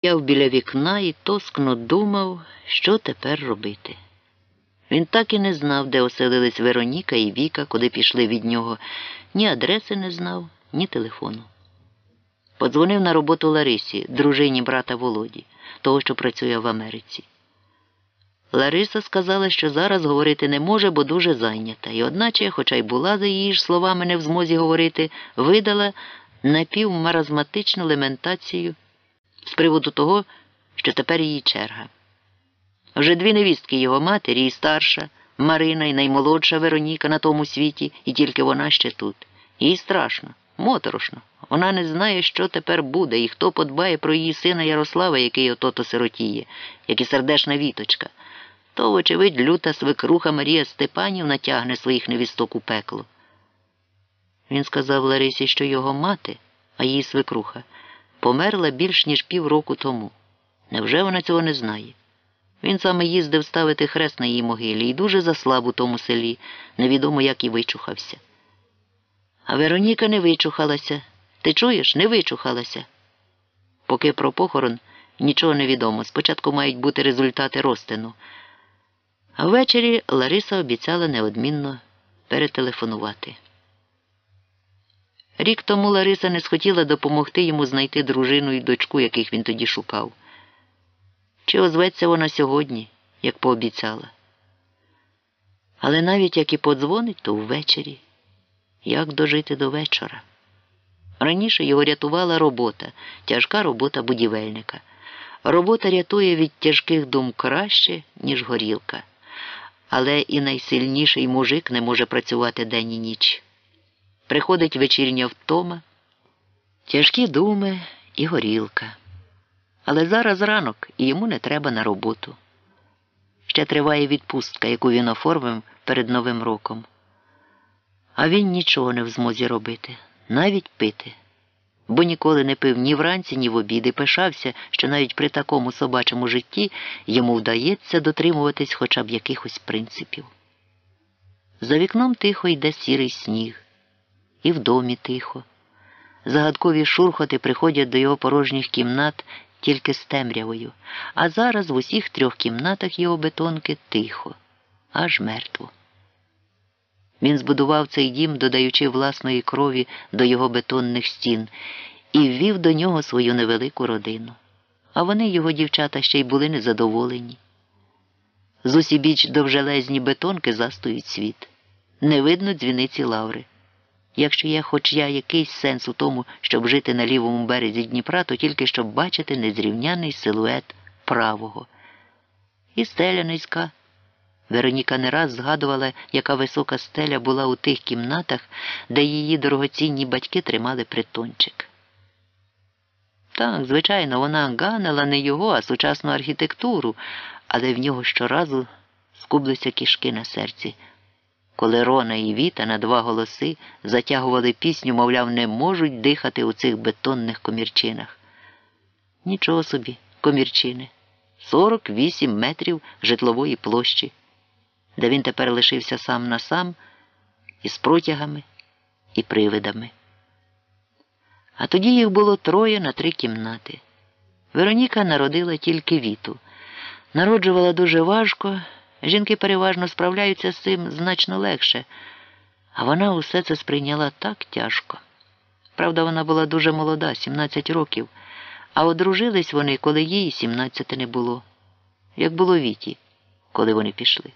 стояв біля вікна і тоскно думав, що тепер робити. Він так і не знав, де оселились Вероніка і Віка, куди пішли від нього, ні адреси не знав, ні телефону. Подзвонив на роботу Ларисі, дружині брата Володі, того, що працює в Америці. Лариса сказала, що зараз говорити не може, бо дуже зайнята, і одначе, хоча й була, за її ж словами, не в змозі говорити, видала напівмаразматичну лементацію з приводу того, що тепер її черга. Вже дві невістки його матері і старша, Марина і наймолодша Вероніка на тому світі, і тільки вона ще тут. Їй страшно, моторошно. Вона не знає, що тепер буде, і хто подбає про її сина Ярослава, який ото-то сиротіє, як і сердешна віточка. То, вочевидь, люта свекруха Марія Степанівна тягне своїх невісток у пекло. Він сказав Ларисі, що його мати, а її свекруха, померла більш ніж півроку тому. Невже вона цього не знає? Він саме їздив ставити хрест на її могилі і дуже заслаб у тому селі, невідомо як і вичухався. А Вероніка не вичухалася. Ти чуєш, не вичухалася. Поки про похорон нічого не відомо. Спочатку мають бути результати розтину. А ввечері Лариса обіцяла неодмінно перетелефонувати. Рік тому Лариса не схотіла допомогти йому знайти дружину і дочку, яких він тоді шукав. Чи озветься вона сьогодні, як пообіцяла? Але навіть як і подзвонить, то ввечері. Як дожити до вечора? Раніше його рятувала робота, тяжка робота будівельника. Робота рятує від тяжких дум краще, ніж горілка. Але і найсильніший мужик не може працювати день і ніч. Приходить вечірня втома, тяжкі думи і горілка. Але зараз ранок і йому не треба на роботу. Ще триває відпустка, яку він оформив перед Новим роком. А він нічого не в змозі робити, навіть пити, бо ніколи не пив ні вранці, ні в обід і пишався, що навіть при такому собачому житті йому вдається дотримуватись хоча б якихось принципів. За вікном тихо йде сірий сніг, і в домі тихо. Загадкові шурхоти приходять до його порожніх кімнат тільки з темрявою, а зараз в усіх трьох кімнатах його бетонки тихо, аж мертво. Він збудував цей дім, додаючи власної крові до його бетонних стін, і ввів до нього свою невелику родину. А вони, його дівчата, ще й були незадоволені. З усібіч довжелезні бетонки застують світ. Не видно дзвіниці лаври. Якщо є хоч я якийсь сенс у тому, щоб жити на лівому березі Дніпра, то тільки щоб бачити незрівняний силует правого. І стеля низька. Вероніка не раз згадувала, яка висока стеля була у тих кімнатах, де її дорогоцінні батьки тримали притончик. Так, звичайно, вона ганила не його, а сучасну архітектуру, але в нього щоразу скублися кішки на серці. Коли Рона і Віта на два голоси затягували пісню, мовляв, не можуть дихати у цих бетонних комірчинах. Нічого собі, комірчини. 48 метрів житлової площі де він тепер лишився сам на сам із протягами і привидами. А тоді їх було троє на три кімнати. Вероніка народила тільки віту. Народжувала дуже важко, жінки переважно справляються з цим значно легше, а вона усе це сприйняла так тяжко. Правда, вона була дуже молода, 17 років, а одружились вони, коли їй 17 не було, як було віті, коли вони пішли.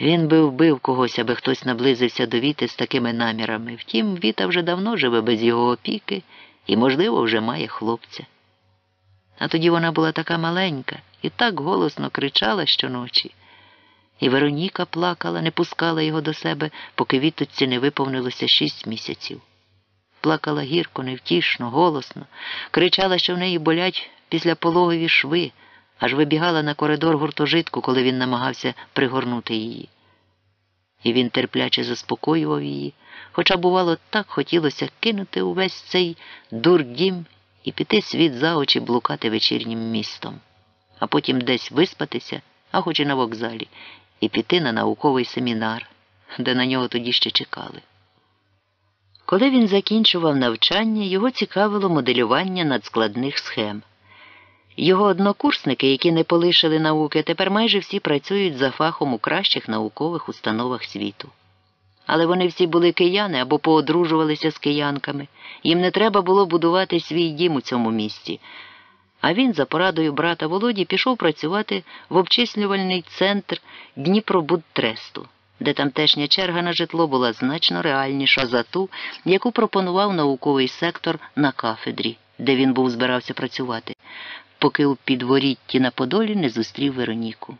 Він би вбив когось, аби хтось наблизився до Віти з такими намірами. Втім, Віта вже давно живе без його опіки і, можливо, вже має хлопця. А тоді вона була така маленька і так голосно кричала щоночі. І Вероніка плакала, не пускала його до себе, поки Віточці не виповнилося шість місяців. Плакала гірко, невтішно, голосно, кричала, що в неї болять після пологові шви аж вибігала на коридор гуртожитку, коли він намагався пригорнути її. І він терпляче заспокоював її, хоча, бувало, так хотілося кинути увесь цей дурдім і піти світ за очі блукати вечірнім містом, а потім десь виспатися, а хоч і на вокзалі, і піти на науковий семінар, де на нього тоді ще чекали. Коли він закінчував навчання, його цікавило моделювання надскладних схем. Його однокурсники, які не полишили науки, тепер майже всі працюють за фахом у кращих наукових установах світу. Але вони всі були кияни або поодружувалися з киянками. Їм не треба було будувати свій дім у цьому місті. А він, за порадою брата Володі, пішов працювати в обчислювальний центр Дніпробудтресту, де тамтешня черга на житло була значно реальніша за ту, яку пропонував науковий сектор на кафедрі, де він був збирався працювати, поки у підворітті на Подолі не зустрів Вероніку.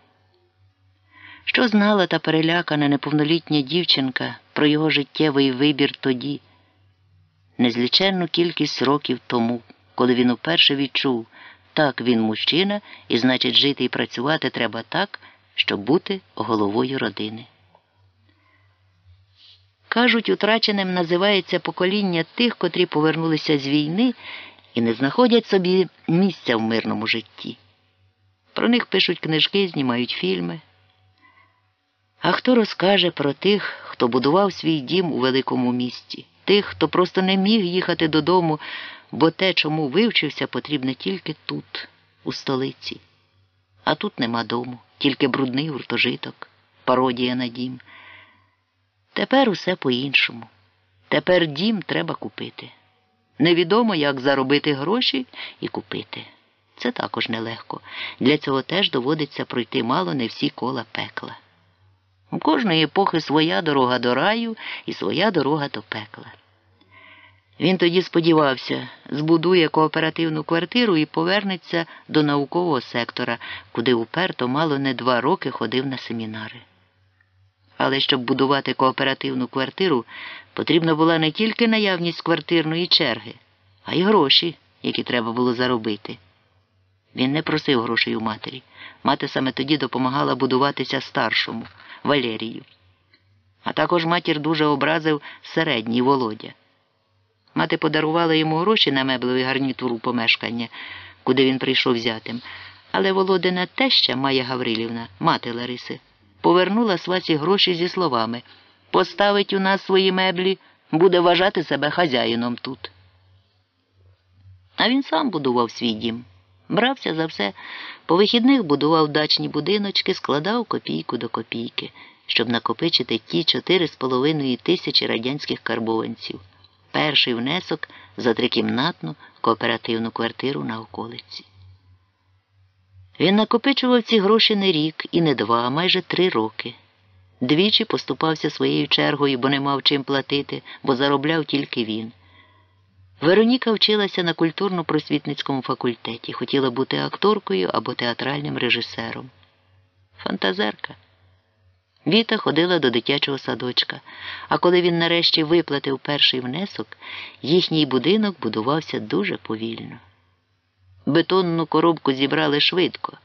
Що знала та перелякана неповнолітня дівчинка про його життєвий вибір тоді, незліченну кількість років тому, коли він уперше відчув, так він мужчина, і значить жити і працювати треба так, щоб бути головою родини. Кажуть, утраченим називається покоління тих, котрі повернулися з війни і не знаходять собі місця в мирному житті. Про них пишуть книжки, знімають фільми. А хто розкаже про тих, хто будував свій дім у великому місті, тих, хто просто не міг їхати додому, бо те, чому вивчився, потрібне тільки тут, у столиці. А тут нема дому, тільки брудний гуртожиток, пародія на дім. Тепер усе по-іншому. Тепер дім треба купити. Невідомо, як заробити гроші і купити. Це також нелегко. Для цього теж доводиться пройти мало не всі кола пекла. У кожної епохи своя дорога до раю і своя дорога до пекла. Він тоді сподівався, збудує кооперативну квартиру і повернеться до наукового сектора, куди уперто мало не два роки ходив на семінари. Але щоб будувати кооперативну квартиру, потрібна була не тільки наявність квартирної черги, а й гроші, які треба було заробити. Він не просив грошей у матері. Мати саме тоді допомагала будуватися старшому Валерію. А також матір дуже образив середній Володя. Мати подарувала йому гроші на меблевий гарнітуру помешкання, куди він прийшов взятим. Але Володина теща Майя Гаврилівна, мати Лариси, повернула сваці гроші зі словами Поставить у нас свої меблі, буде вважати себе хазяїном тут. А він сам будував свій дім. Брався за все, по вихідних будував дачні будиночки, складав копійку до копійки, щоб накопичити ті чотири з половиною тисячі радянських карбованців. Перший внесок за трикімнатну кооперативну квартиру на околиці. Він накопичував ці гроші не рік і не два, а майже три роки. Двічі поступався своєю чергою, бо не мав чим платити, бо заробляв тільки він. Вероніка вчилася на культурно-просвітницькому факультеті, хотіла бути акторкою або театральним режисером. Фантазерка. Віта ходила до дитячого садочка, а коли він нарешті виплатив перший внесок, їхній будинок будувався дуже повільно. Бетонну коробку зібрали швидко,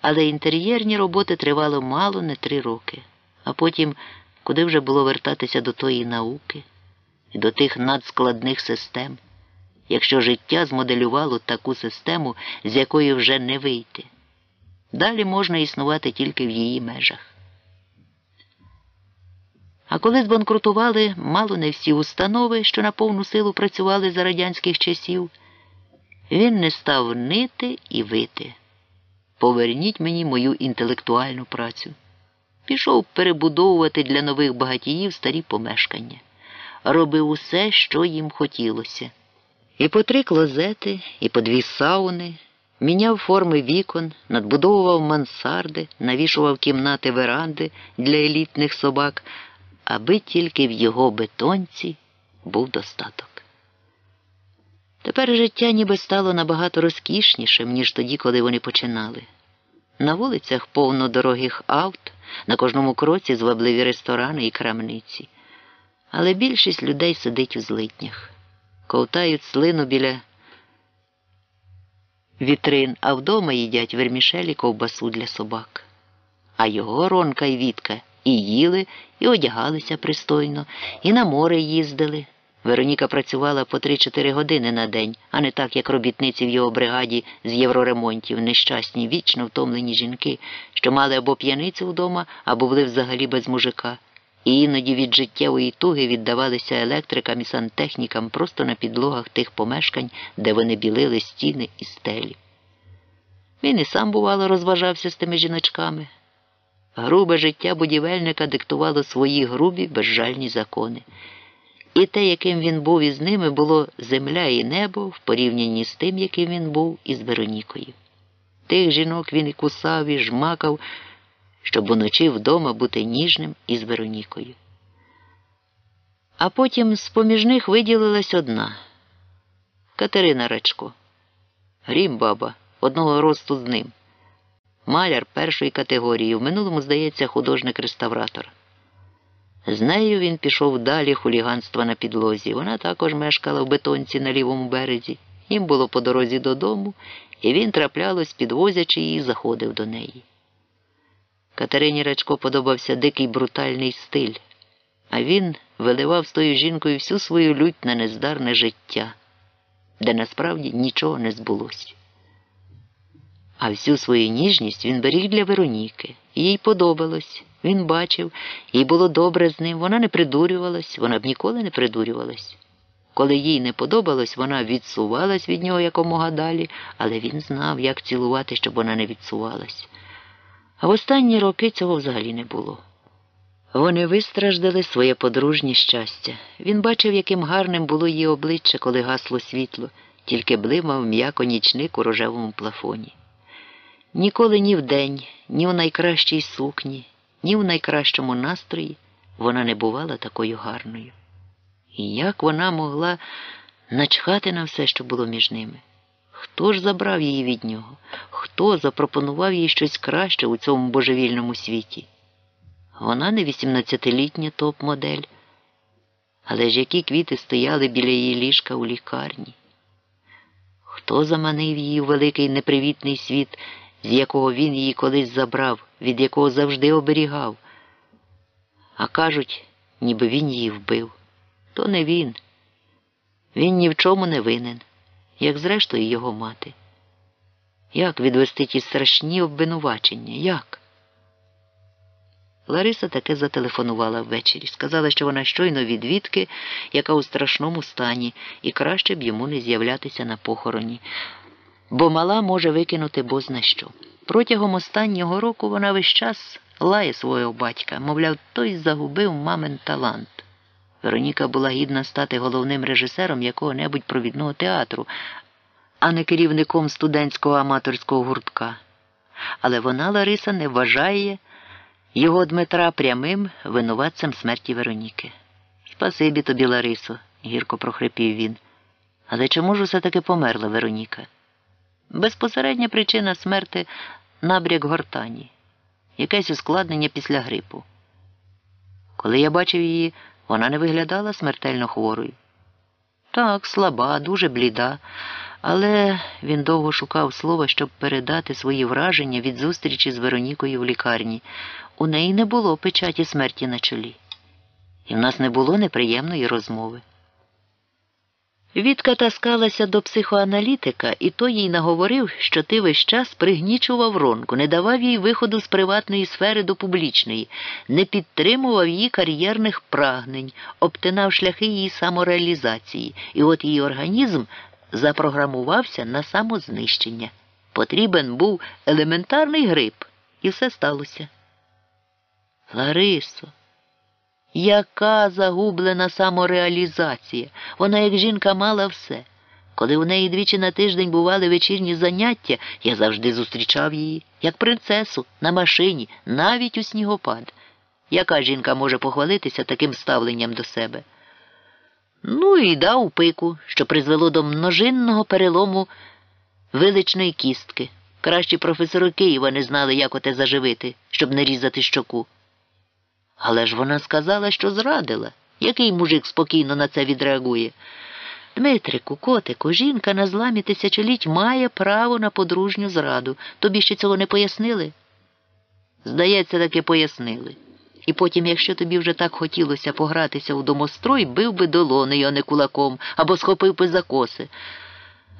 але інтер'єрні роботи тривало мало не три роки, а потім, куди вже було вертатися до тої науки і до тих надскладних систем, якщо життя змоделювало таку систему, з якої вже не вийти. Далі можна існувати тільки в її межах. А коли збанкрутували мало не всі установи, що на повну силу працювали за радянських часів, він не став нити і вити. Поверніть мені мою інтелектуальну працю. Пішов перебудовувати для нових багатіїв старі помешкання, робив усе, що їм хотілося. І по три клозети, і по дві сауни, міняв форми вікон, надбудовував мансарди, навішував кімнати веранди для елітних собак аби тільки в його бетонці був достаток. Тепер життя ніби стало набагато розкішнішим, ніж тоді, коли вони починали. На вулицях повно дорогих авт, на кожному кроці звабливі ресторани і крамниці. Але більшість людей сидить у злитнях, ковтають слину біля вітрин, а вдома їдять вермішелі ковбасу для собак. А його ронка й Вітка і їли, і одягалися пристойно, і на море їздили. Вероніка працювала по 3-4 години на день, а не так, як робітниці в його бригаді з євроремонтів, нещасні, вічно втомлені жінки, що мали або п'яницю вдома, або були взагалі без мужика. І іноді від життєвої туги віддавалися електрикам і сантехнікам просто на підлогах тих помешкань, де вони білили стіни і стелі. Він і сам, бувало, розважався з тими жіночками. Грубе життя будівельника диктувало свої грубі безжальні закони. І те, яким він був із ними, було земля і небо в порівнянні з тим, яким він був із Веронікою. Тих жінок він і кусав, і жмакав, щоб уночі вдома бути ніжним із Веронікою. А потім з поміж них виділилась одна Катерина Рачко. Грім баба, одного росту з ним. Маляр першої категорії, в минулому, здається, художник-реставратор. З нею він пішов далі хуліганства на підлозі. Вона також мешкала в бетонці на лівому березі. Їм було по дорозі додому, і він, траплялось, підвозячи її, заходив до неї. Катерині Рачко подобався дикий брутальний стиль, а він виливав з тою жінкою всю свою лють на нездарне життя, де насправді нічого не збулося. А всю свою ніжність він беріг для Вероніки. Їй подобалось, він бачив, їй було добре з ним, вона не придурювалась, вона б ніколи не придурювалась. Коли їй не подобалось, вона відсувалась від нього якомога далі, але він знав, як цілувати, щоб вона не відсувалась. А в останні роки цього взагалі не було. Вони вистраждали своє подружнє щастя. Він бачив, яким гарним було її обличчя, коли гасло світло, тільки блимав м'яко нічник у рожевому плафоні. Ніколи ні вдень, ні в найкращій сукні, ні в найкращому настрої вона не бувала такою гарною. І як вона могла начхати на все, що було між ними? Хто ж забрав її від нього? Хто запропонував їй щось краще у цьому божевільному світі? Вона не 18-літня топ-модель, але ж які квіти стояли біля її ліжка у лікарні? Хто заманив її у великий непривітний світ, з якого він її колись забрав, від якого завжди оберігав? А кажуть, ніби він її вбив. То не він. Він ні в чому не винен, як зрештою його мати. Як відвести ті страшні обвинувачення? Як? Лариса таке зателефонувала ввечері. Сказала, що вона щойно відвідки, яка у страшному стані, і краще б йому не з'являтися на похороні, бо мала може викинути бозна що. Протягом останнього року вона весь час лає свого батька, мовляв, той загубив мамин талант. Вероніка була гідна стати головним режисером якого-небудь провідного театру, а не керівником студентського аматорського гуртка. Але вона, Лариса, не вважає його Дмитра прямим винуватцем смерті Вероніки. Спасибі тобі, Ларисо, гірко прохрипів він. Але чому ж усе таки померла Вероніка? Безпосередня причина смерти набряк гортані, якесь ускладнення після грипу. Коли я бачив її, вона не виглядала смертельно хворою. Так, слаба, дуже бліда, але він довго шукав слова, щоб передати свої враження від зустрічі з Веронікою в лікарні. У неї не було печаті смерті на чолі, і в нас не було неприємної розмови. Вітка таскалася до психоаналітика, і той їй наговорив, що ти весь час пригнічував ронку, не давав їй виходу з приватної сфери до публічної, не підтримував її кар'єрних прагнень, обтинав шляхи її самореалізації, і от її організм запрограмувався на самознищення. Потрібен був елементарний грип, і все сталося. Ларисо. Яка загублена самореалізація? Вона, як жінка, мала все. Коли у неї двічі на тиждень бували вечірні заняття, я завжди зустрічав її, як принцесу, на машині, навіть у снігопад. Яка жінка може похвалитися таким ставленням до себе? Ну і дав пику, що призвело до множинного перелому виличної кістки. Кращі професори Києва не знали, як оте заживити, щоб не різати щоку. Але ж вона сказала, що зрадила. Який мужик спокійно на це відреагує? Дмитрику, котику, жінка на зламі тисячоліть має право на подружню зраду. Тобі ще цього не пояснили? Здається, таки пояснили. І потім, якщо тобі вже так хотілося погратися у домострой, бив би долонею, а не кулаком, або схопив би за коси.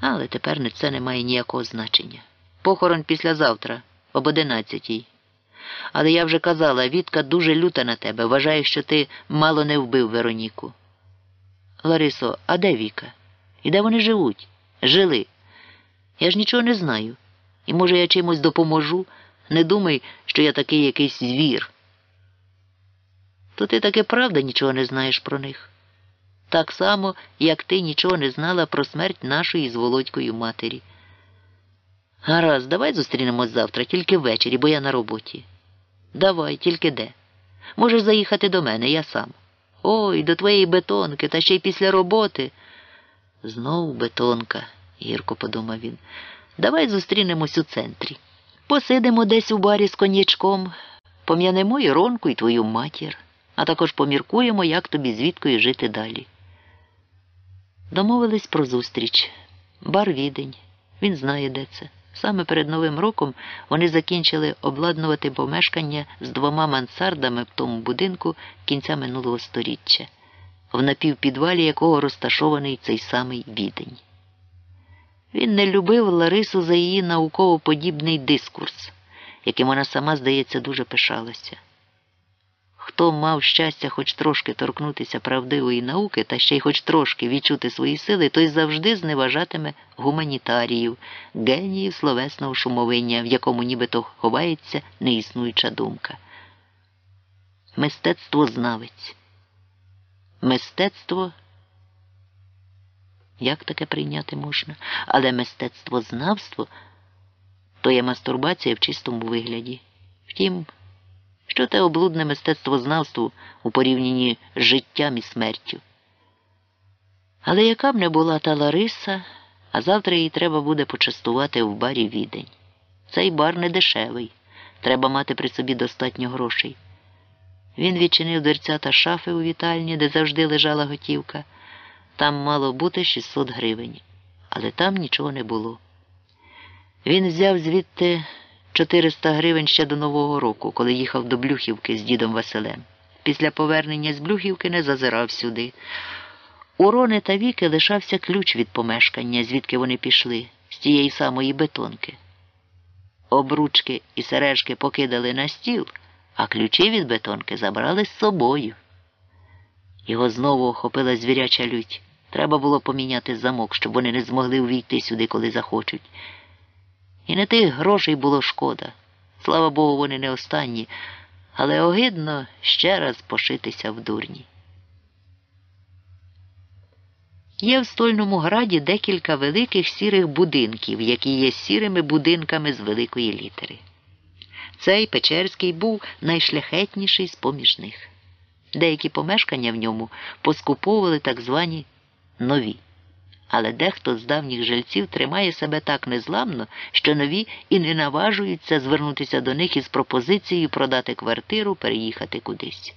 Але тепер це не має ніякого значення. Похорон післязавтра, об одинадцятій. Але я вже казала, Вітка дуже люта на тебе, вважає, що ти мало не вбив Вероніку. Ларисо, а де Віка? І де вони живуть? Жили. Я ж нічого не знаю. І, може, я чимось допоможу. Не думай, що я такий якийсь звір. То ти таки правда нічого не знаєш про них. Так само, як ти нічого не знала про смерть нашої з Володькою матері. Гаразд, давай зустрінемось завтра, тільки ввечері, бо я на роботі. Давай, тільки де. Можеш заїхати до мене, я сам. Ой, до твоєї бетонки, та ще й після роботи. Знову бетонка, гірко подумав він. Давай зустрінемось у центрі. Посидимо десь у барі з коньячком, пом'янемо Іронку і твою матір, а також поміркуємо, як тобі звідкою жити далі. Домовились про зустріч. Бар відень. Він знає, де це. Саме перед Новим роком вони закінчили обладнувати помешкання з двома мансардами в тому будинку кінця минулого сторіччя, в напівпідвалі якого розташований цей самий відень. Він не любив Ларису за її науково-подібний дискурс, яким вона сама, здається, дуже пишалася. Хто мав щастя хоч трошки торкнутися правдивої науки та ще й хоч трошки відчути свої сили, той завжди зневажатиме гуманітаріїв, геніїв словесного шумовиння, в якому нібито ховається неіснуюча думка. Мистецтвознавець. Мистецтво. Як таке прийняти можна? Але мистецтвознавство то є мастурбація в чистому вигляді. Втім, що те облудне мистецтвознавство у порівнянні з життям і смертю. Але яка б не була та Лариса, а завтра їй треба буде почастувати в барі відень. Цей бар не дешевий, треба мати при собі достатньо грошей. Він відчинив дверця та шафи у вітальні, де завжди лежала готівка. Там мало бути 600 гривень, але там нічого не було. Він взяв звідти 400 гривень ще до Нового року, коли їхав до Блюхівки з дідом Василем. Після повернення з Блюхівки не зазирав сюди. У Рони та Віки лишався ключ від помешкання, звідки вони пішли, з тієї самої бетонки. Обручки і сережки покидали на стіл, а ключі від бетонки забрали з собою. Його знову охопила звіряча лють. Треба було поміняти замок, щоб вони не змогли увійти сюди, коли захочуть. І не тих грошей було шкода. Слава Богу, вони не останні, але огидно ще раз пошитися в дурні. Є в стольному граді декілька великих сірих будинків, які є сірими будинками з великої літери. Цей Печерський був найшляхетніший з поміж них. Деякі помешкання в ньому поскуповували так звані нові. Але дехто з давніх жильців тримає себе так незламно, що нові і не наважуються звернутися до них із пропозицією продати квартиру, переїхати кудись.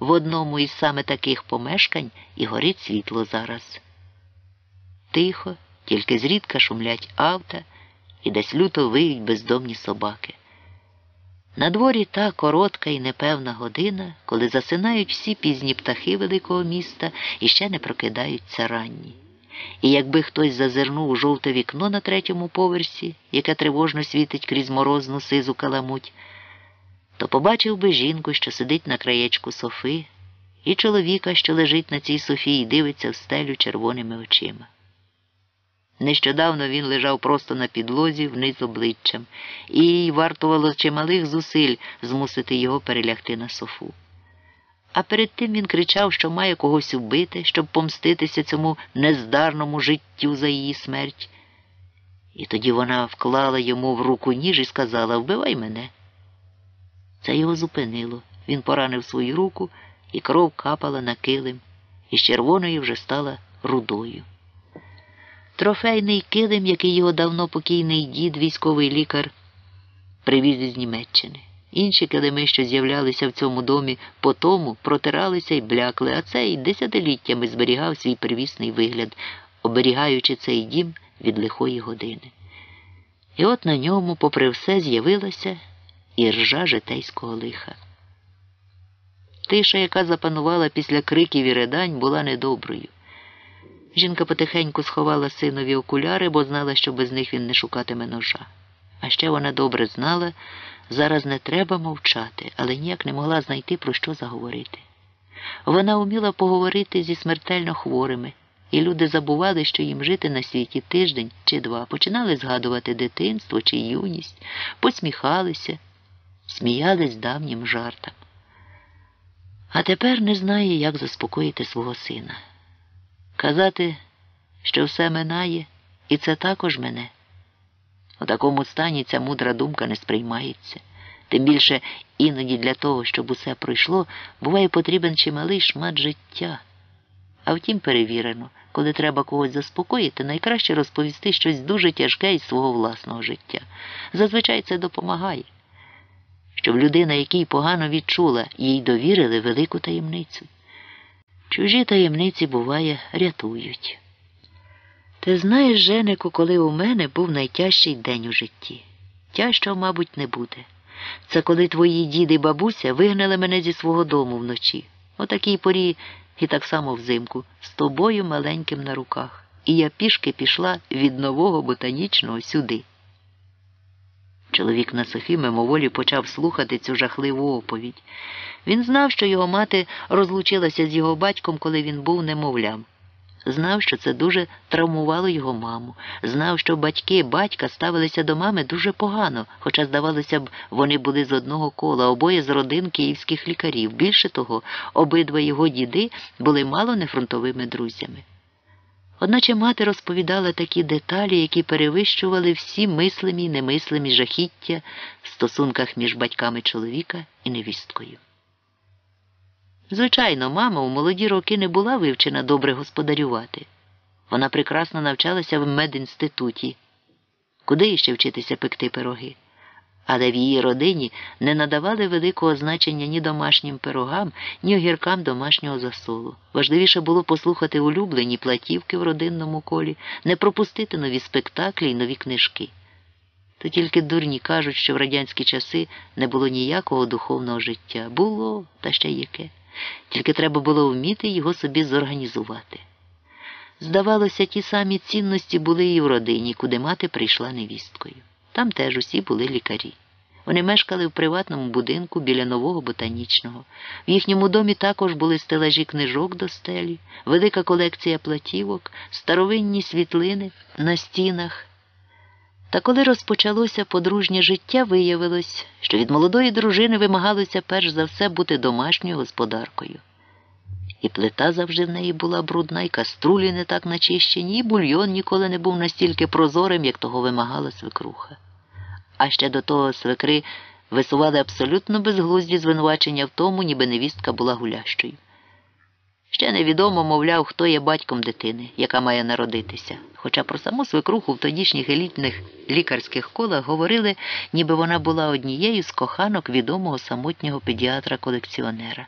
В одному із саме таких помешкань і горить світло зараз. Тихо, тільки зрідка шумлять авто і десь люто виють бездомні собаки. На дворі та коротка і непевна година, коли засинають всі пізні птахи великого міста і ще не прокидаються ранні. І якби хтось зазирнув у жовте вікно на третьому поверсі, яке тривожно світить крізь морозну сизу каламуть, то побачив би жінку, що сидить на краєчку софи, і чоловіка, що лежить на цій софі і дивиться в стелю червоними очима. Нещодавно він лежав просто на підлозі вниз обличчям, і їй вартувало чималих зусиль змусити його перелягти на софу. А перед тим він кричав, що має когось убити, щоб помститися цьому нездарному життю за її смерть. І тоді вона вклала йому в руку ніж і сказала Вбивай мене. Це його зупинило. Він поранив свою руку, і кров капала на килим, і з червоної вже стала рудою. Трофейний килим, який його давно покійний дід, військовий лікар, привіз із Німеччини. Інші килими, що з'являлися в цьому домі по тому, протиралися й блякли, а цей десятиліттями зберігав свій первісний вигляд, оберігаючи цей дім від лихої години. І от на ньому, попри все, з'явилася і ржа житейського лиха. Тиша, яка запанувала після криків і ридань, була недоброю. Жінка потихеньку сховала синові окуляри, бо знала, що без них він не шукатиме ножа. А ще вона добре знала, зараз не треба мовчати, але ніяк не могла знайти, про що заговорити. Вона вміла поговорити зі смертельно хворими, і люди забували, що їм жити на світі тиждень чи два, починали згадувати дитинство чи юність, посміхалися, сміялись давнім жартам. А тепер не знає, як заспокоїти свого сина. Казати, що все минає, і це також мене. У такому стані ця мудра думка не сприймається. Тим більше іноді для того, щоб усе пройшло, буває потрібен чималий шмат життя. А втім, перевірено, коли треба когось заспокоїти, найкраще розповісти щось дуже тяжке із свого власного життя. Зазвичай це допомагає, щоб людина, якій погано відчула, їй довірили велику таємницю. Чужі таємниці, буває, рятують. Ти знаєш, Женику, коли у мене був найтяжчий день у житті. Тяжчого, мабуть, не буде. Це коли твої діди і бабуся вигнали мене зі свого дому вночі. О такій порі і так само взимку, з тобою маленьким на руках. І я пішки пішла від нового ботанічного сюди. Чоловік на Софі мимоволі почав слухати цю жахливу оповідь. Він знав, що його мати розлучилася з його батьком, коли він був немовлям. Знав, що це дуже травмувало його маму. Знав, що батьки батька ставилися до мами дуже погано, хоча, здавалося б, вони були з одного кола, обоє з родин київських лікарів. Більше того, обидва його діди були мало не фронтовими друзями. Одначе мати розповідала такі деталі, які перевищували всі мислимі й немислимі жахіття в стосунках між батьками чоловіка і невісткою. Звичайно, мама у молоді роки не була вивчена добре господарювати. Вона прекрасно навчалася в медінституті, куди іще вчитися пекти пироги. Але в її родині не надавали великого значення ні домашнім пирогам, ні огіркам домашнього засолу. Важливіше було послухати улюблені платівки в родинному колі, не пропустити нові спектаклі й нові книжки. То тільки дурні кажуть, що в радянські часи не було ніякого духовного життя. Було, та ще яке. Тільки треба було вміти його собі зорганізувати. Здавалося, ті самі цінності були і в родині, куди мати прийшла невісткою. Там теж усі були лікарі. Вони мешкали в приватному будинку біля нового ботанічного. В їхньому домі також були стелажі книжок до стелі, велика колекція платівок, старовинні світлини на стінах. Та коли розпочалося подружнє життя, виявилось, що від молодої дружини вимагалося перш за все бути домашньою господаркою. І плита завжди в неї була брудна, і каструлі не так начищені, і бульйон ніколи не був настільки прозорим, як того вимагала свекруха. А ще до того свекри висували абсолютно безглузді звинувачення в тому, ніби невістка була гулящою. Ще невідомо, мовляв, хто є батьком дитини, яка має народитися. Хоча про саму свекруху в тодішніх елітних лікарських колах говорили, ніби вона була однією з коханок відомого самотнього педіатра-колекціонера.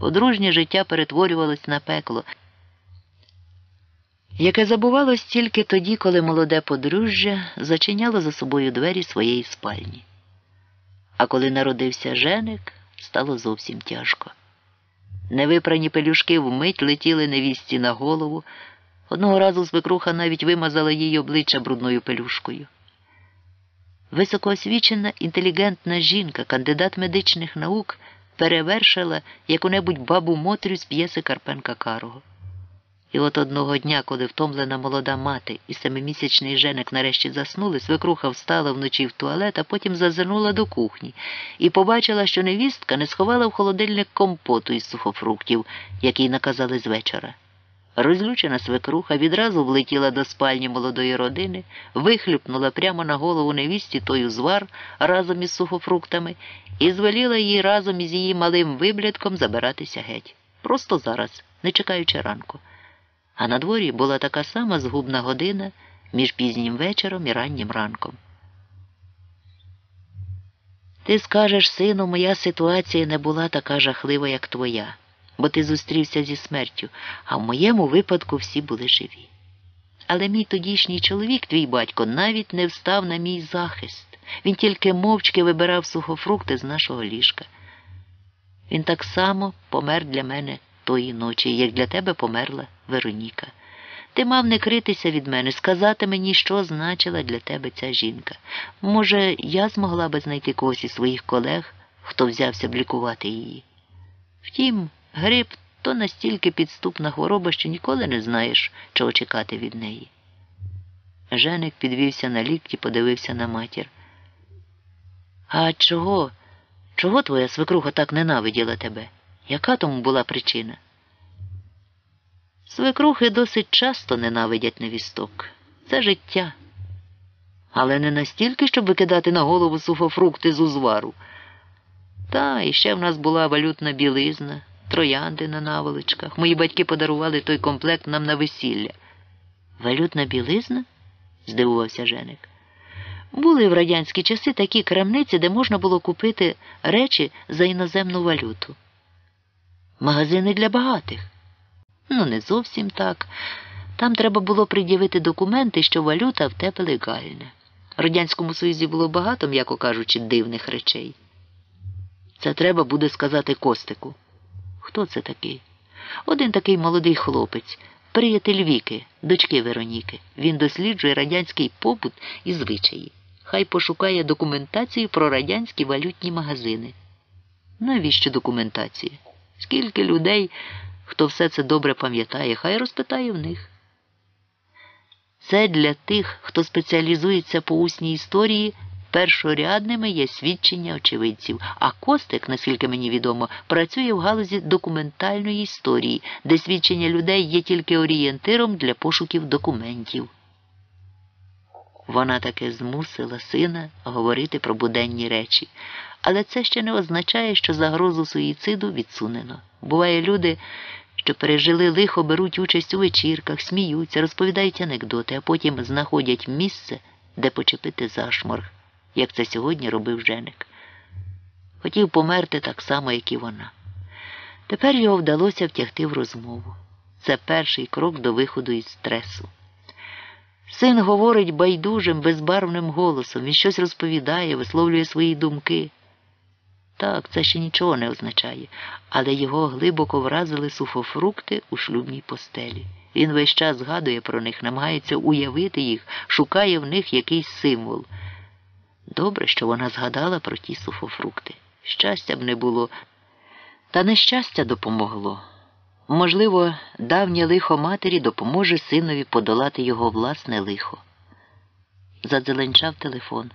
Подружнє життя перетворювалось на пекло, яке забувалось тільки тоді, коли молоде подружжя зачиняло за собою двері своєї спальні. А коли народився женик, стало зовсім тяжко. Невипрані пелюшки вмить летіли невісті на голову. Одного разу свекруха навіть вимазала їй обличчя брудною пелюшкою. Високоосвічена інтелігентна жінка, кандидат медичних наук, перевершила яку-небудь бабу Мотрю з п'єси Карпенка Карого. І от одного дня, коли втомлена молода мати і семимісячний женик нарешті заснули, свекруха встала вночі в туалет, а потім зазирнула до кухні і побачила, що невістка не сховала в холодильник компоту із сухофруктів, який наказали з вечора. Розлючена свекруха відразу влетіла до спальні молодої родини, вихлюпнула прямо на голову невісті той узвар разом із сухофруктами і звеліла їй разом із її малим виблядком забиратися геть. Просто зараз, не чекаючи ранку. А на дворі була така сама згубна година між пізнім вечором і раннім ранком. Ти скажеш, сину, моя ситуація не була така жахлива, як твоя, бо ти зустрівся зі смертю, а в моєму випадку всі були живі. Але мій тодішній чоловік, твій батько, навіть не встав на мій захист. Він тільки мовчки вибирав сухофрукти з нашого ліжка. Він так само помер для мене тої ночі, як для тебе померла Вероніка. Ти мав не критися від мене, сказати мені, що значила для тебе ця жінка. Може, я змогла би знайти когось із своїх колег, хто взявся б лікувати її. Втім, гриб то настільки підступна хвороба, що ніколи не знаєш, чого чекати від неї. Женик підвівся на лікті, подивився на матір. А чого? Чого твоя свекруха так ненавиділа тебе? Яка тому була причина? Свекрухи досить часто ненавидять невісток. Це життя. Але не настільки, щоб викидати на голову суфофрукти з узвару. Та і ще в нас була валютна білизна, троянди на наволочках. Мої батьки подарували той комплект нам на весілля. Валютна білизна? здивувався Женик. Були в радянські часи такі крамниці, де можна було купити речі за іноземну валюту. Магазини для багатих. Ну, не зовсім так. Там треба було пред'явити документи, що валюта в тебе легальна. В Радянському Союзі було багато, м'яко кажучи, дивних речей. Це треба буде сказати Костику. Хто це такий? Один такий молодий хлопець, приятель Віки, дочки Вероніки. Він досліджує радянський побут і звичаї. Хай пошукає документацію про радянські валютні магазини. Навіщо документація? Скільки людей, хто все це добре пам'ятає, хай розпитає в них. Це для тих, хто спеціалізується по усній історії, першорядними є свідчення очевидців, а Костик, наскільки мені відомо, працює в галузі документальної історії, де свідчення людей є тільки орієнтиром для пошуків документів. Вона таки змусила сина говорити про буденні речі, але це ще не означає, що загрозу суїциду відсунено. Буває, люди, що пережили лихо, беруть участь у вечірках, сміються, розповідають анекдоти, а потім знаходять місце, де почепити зашморг, як це сьогодні робив Женик. Хотів померти так само, як і вона. Тепер його вдалося втягти в розмову. Це перший крок до виходу із стресу. Син говорить байдужим, безбарвним голосом, він щось розповідає, висловлює свої думки. Так, це ще нічого не означає, але його глибоко вразили суфофрукти у шлюбній постелі. Він весь час згадує про них, намагається уявити їх, шукає в них якийсь символ. Добре, що вона згадала про ті суфофрукти. Щастя б не було, та нещастя допомогло. Можливо, давнє лихо матері допоможе синові подолати його власне лихо. Задзеленчав телефон.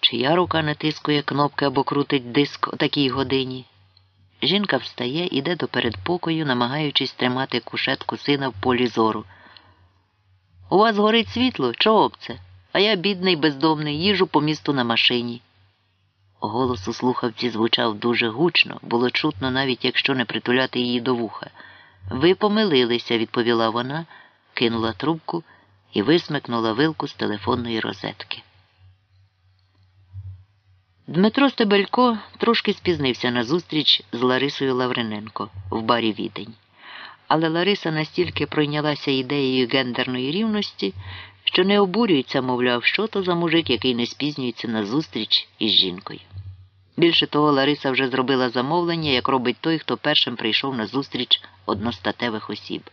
Чия рука натискує кнопки або крутить диск о такій годині. Жінка встає, іде до передпокою, намагаючись тримати кушетку сина в полі зору. У вас горить світло? Чого б це? А я, бідний, бездомний, їжу по місту на машині. Голос у слухавці звучав дуже гучно, було чутно, навіть якщо не притуляти її до вуха. Ви помилилися, відповіла вона, кинула трубку і висмикнула вилку з телефонної розетки. Дмитро Стебелько трошки спізнився на зустріч з Ларисою Лавриненко в барі Відень. Але Лариса настільки пройнялася ідеєю гендерної рівності, що не обурюється, мовляв, що то за мужик, який не спізнюється на зустріч із жінкою. Більше того, Лариса вже зробила замовлення, як робить той, хто першим прийшов на зустріч одностатевих осіб.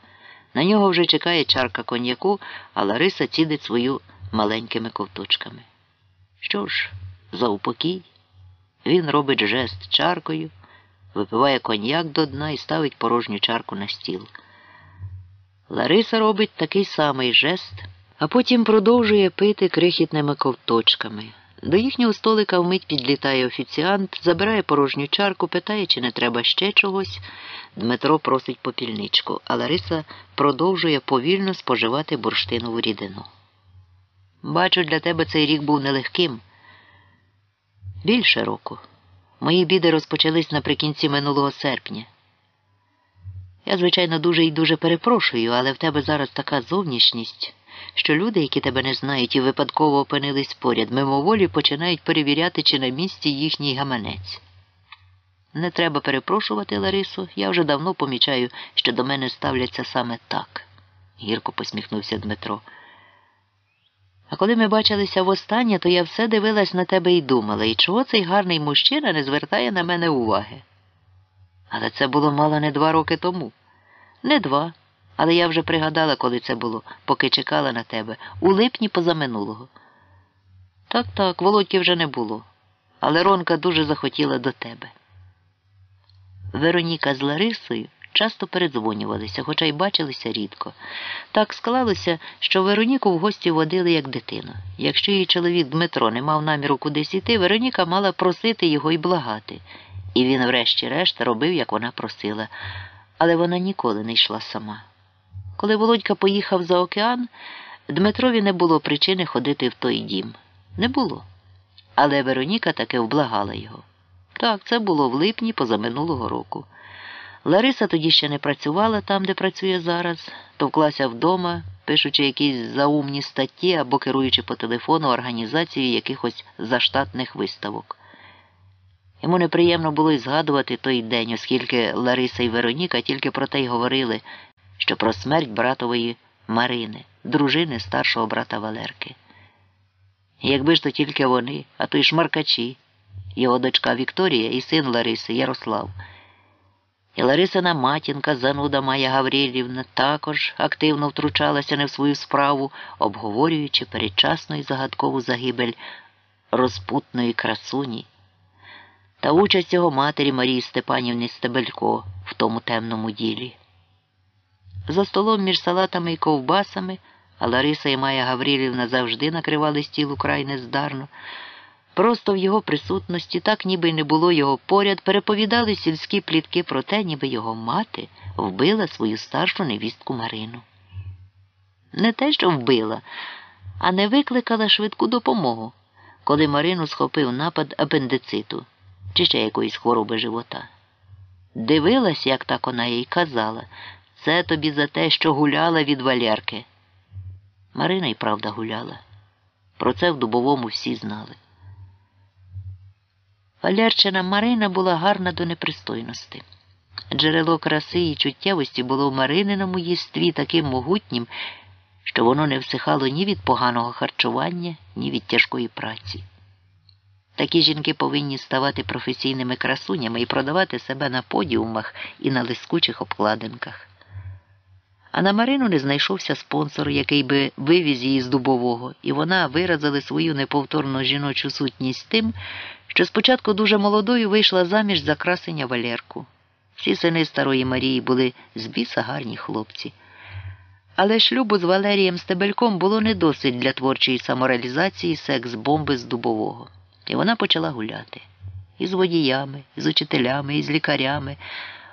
На нього вже чекає чарка коньяку, а Лариса цідить свою маленькими ковточками. Що ж, за упокій? Він робить жест чаркою, випиває коньяк до дна і ставить порожню чарку на стіл. Лариса робить такий самий жест, а потім продовжує пити крихітними ковточками. До їхнього столика вмить підлітає офіціант, забирає порожню чарку, питає, чи не треба ще чогось. Дмитро просить попільничку, а Лариса продовжує повільно споживати бурштинову рідину. Бачу, для тебе цей рік був нелегким. Більше року. Мої біди розпочались наприкінці минулого серпня. Я, звичайно, дуже і дуже перепрошую, але в тебе зараз така зовнішність, що люди, які тебе не знають і випадково опинились поряд, мимоволі починають перевіряти, чи на місці їхній гаманець. Не треба перепрошувати, Ларису, я вже давно помічаю, що до мене ставляться саме так, гірко посміхнувся Дмитро. А коли ми бачилися востаннє, то я все дивилась на тебе і думала, і чого цей гарний мужчина не звертає на мене уваги. Але це було мало не два роки тому. Не два. Але я вже пригадала, коли це було, поки чекала на тебе, у липні позаминулого. Так, так, Володьки вже не було, але Ронка дуже захотіла до тебе. Вероніка з Ларисою часто передзвонювалися, хоча й бачилися рідко. Так склалося, що Вероніку в гості водили як дитину. Якщо її чоловік Дмитро не мав наміру кудись іти, Вероніка мала просити його й благати. І він, врешті-решт, робив, як вона просила, але вона ніколи не йшла сама. Коли Володька поїхав за океан, Дмитрові не було причини ходити в той дім. Не було. Але Вероніка таки вблагала його. Так, це було в липні позаминулого року. Лариса тоді ще не працювала там, де працює зараз, товклася вдома, пишучи якісь заумні статті або керуючи по телефону організацією якихось заштатних виставок. Йому неприємно було й згадувати той день, оскільки Лариса і Вероніка тільки про те й говорили, що про смерть братової Марини, дружини старшого брата Валерки. Якби ж то тільки вони, а то й шмаркачі, його дочка Вікторія і син Лариси Ярослав. І Ларисина матінка Зануда Майя Гаврилівна також активно втручалася не в свою справу, обговорюючи передчасну і загадкову загибель розпутної красуні та участь його матері Марії Степанівни Стебелько в тому темному ділі. За столом між салатами і ковбасами, а Лариса і Майя Гаврилівна завжди накривали стіл украй нездарно. Просто в його присутності, так ніби й не було його поряд, переповідали сільські плітки про те, ніби його мати вбила свою старшу невістку Марину. Не те, що вбила, а не викликала швидку допомогу, коли Марину схопив напад апендициту чи ще якоїсь хвороби живота. Дивилась, як так вона їй казала, це тобі за те, що гуляла від Валерки. Марина й правда гуляла. Про це в дубовому всі знали. Валярчина Марина була гарна до непристойності. Джерело краси і чуттєвості було в Марининому їстві таким могутнім, що воно не всихало ні від поганого харчування, ні від тяжкої праці. Такі жінки повинні ставати професійними красунями і продавати себе на подіумах і на лискучих обкладинках. А на Марину не знайшовся спонсор, який би вивіз її з дубового, і вона виразила свою неповторну жіночу сутність тим, що спочатку дуже молодою вийшла заміж за красення Валерку. Всі сини старої Марії були з біса гарні хлопці. Але шлюбу з Валерієм Стебельком було не досить для творчої самореалізації секс-бомби з дубового. І вона почала гуляти. І з водіями, і з учителями, і з лікарями.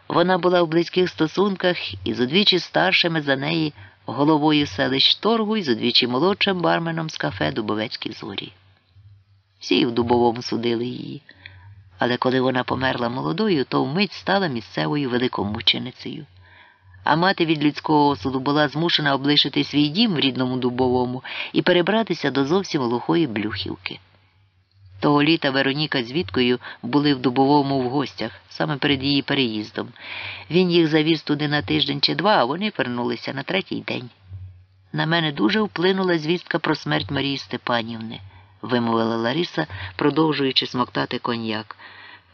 Вона була в близьких стосунках із удвічі старшими за неї головою селищ торгу і з удвічі молодшим барменом з кафе Дубовецькі зорі. Всі в дубовому судили її. Але коли вона померла молодою, то вмить стала місцевою великомученицею. А мати від людського осуду була змушена облишити свій дім в рідному дубовому і перебратися до зовсім глухої блюхівки. Того літа Вероніка з Віткою були в Дубовому в гостях, саме перед її переїздом. Він їх завіз туди на тиждень чи два, а вони вернулися на третій день. На мене дуже вплинула звістка про смерть Марії Степанівни, вимовила Лариса, продовжуючи смоктати коньяк,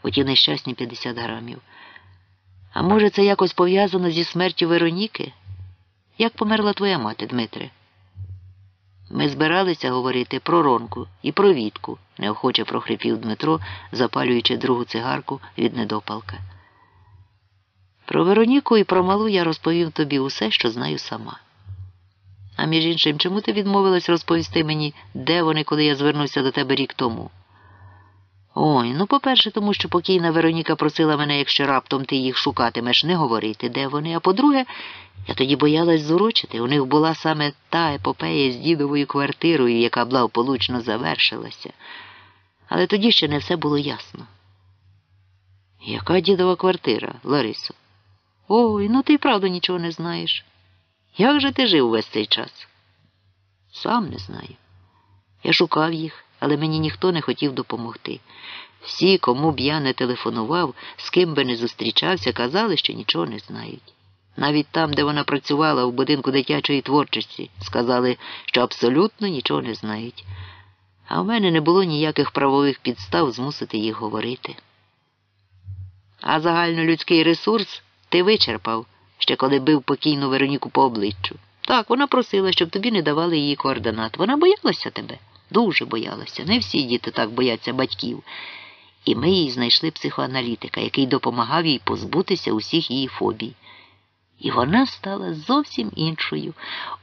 оті нещасні 50 грамів. А може, це якось пов'язано зі смертю Вероніки? Як померла твоя мати, Дмитре? Ми збиралися говорити про Ронку і про Вітку, неохоче прохрипів Дмитро, запалюючи другу цигарку від недопалка. Про Вероніку і про малу я розповів тобі усе, що знаю сама. А між іншим, чому ти відмовилась розповісти мені, де вони, коли я звернувся до тебе рік тому? Ой, ну, по-перше, тому що покійна Вероніка просила мене, якщо раптом ти їх шукатимеш, не говорити, де вони. А по-друге, я тоді боялась зурочити. У них була саме та епопея з дідовою квартирою, яка благополучно завершилася. Але тоді ще не все було ясно. Яка дідова квартира, Ларисо? Ой, ну ти правда нічого не знаєш. Як же ти жив весь цей час? Сам не знаю. Я шукав їх, але мені ніхто не хотів допомогти. Всі, кому б я не телефонував, з ким би не зустрічався, казали, що нічого не знають. Навіть там, де вона працювала у будинку дитячої творчості, сказали, що абсолютно нічого не знають. А в мене не було ніяких правових підстав змусити їх говорити. А загальнолюдський ресурс ти вичерпав, ще коли бив покійну Вероніку по обличчю. Так, вона просила, щоб тобі не давали її координат. Вона боялася тебе, дуже боялася. Не всі діти так бояться батьків. І ми їй знайшли психоаналітика, який допомагав їй позбутися усіх її фобій. І вона стала зовсім іншою.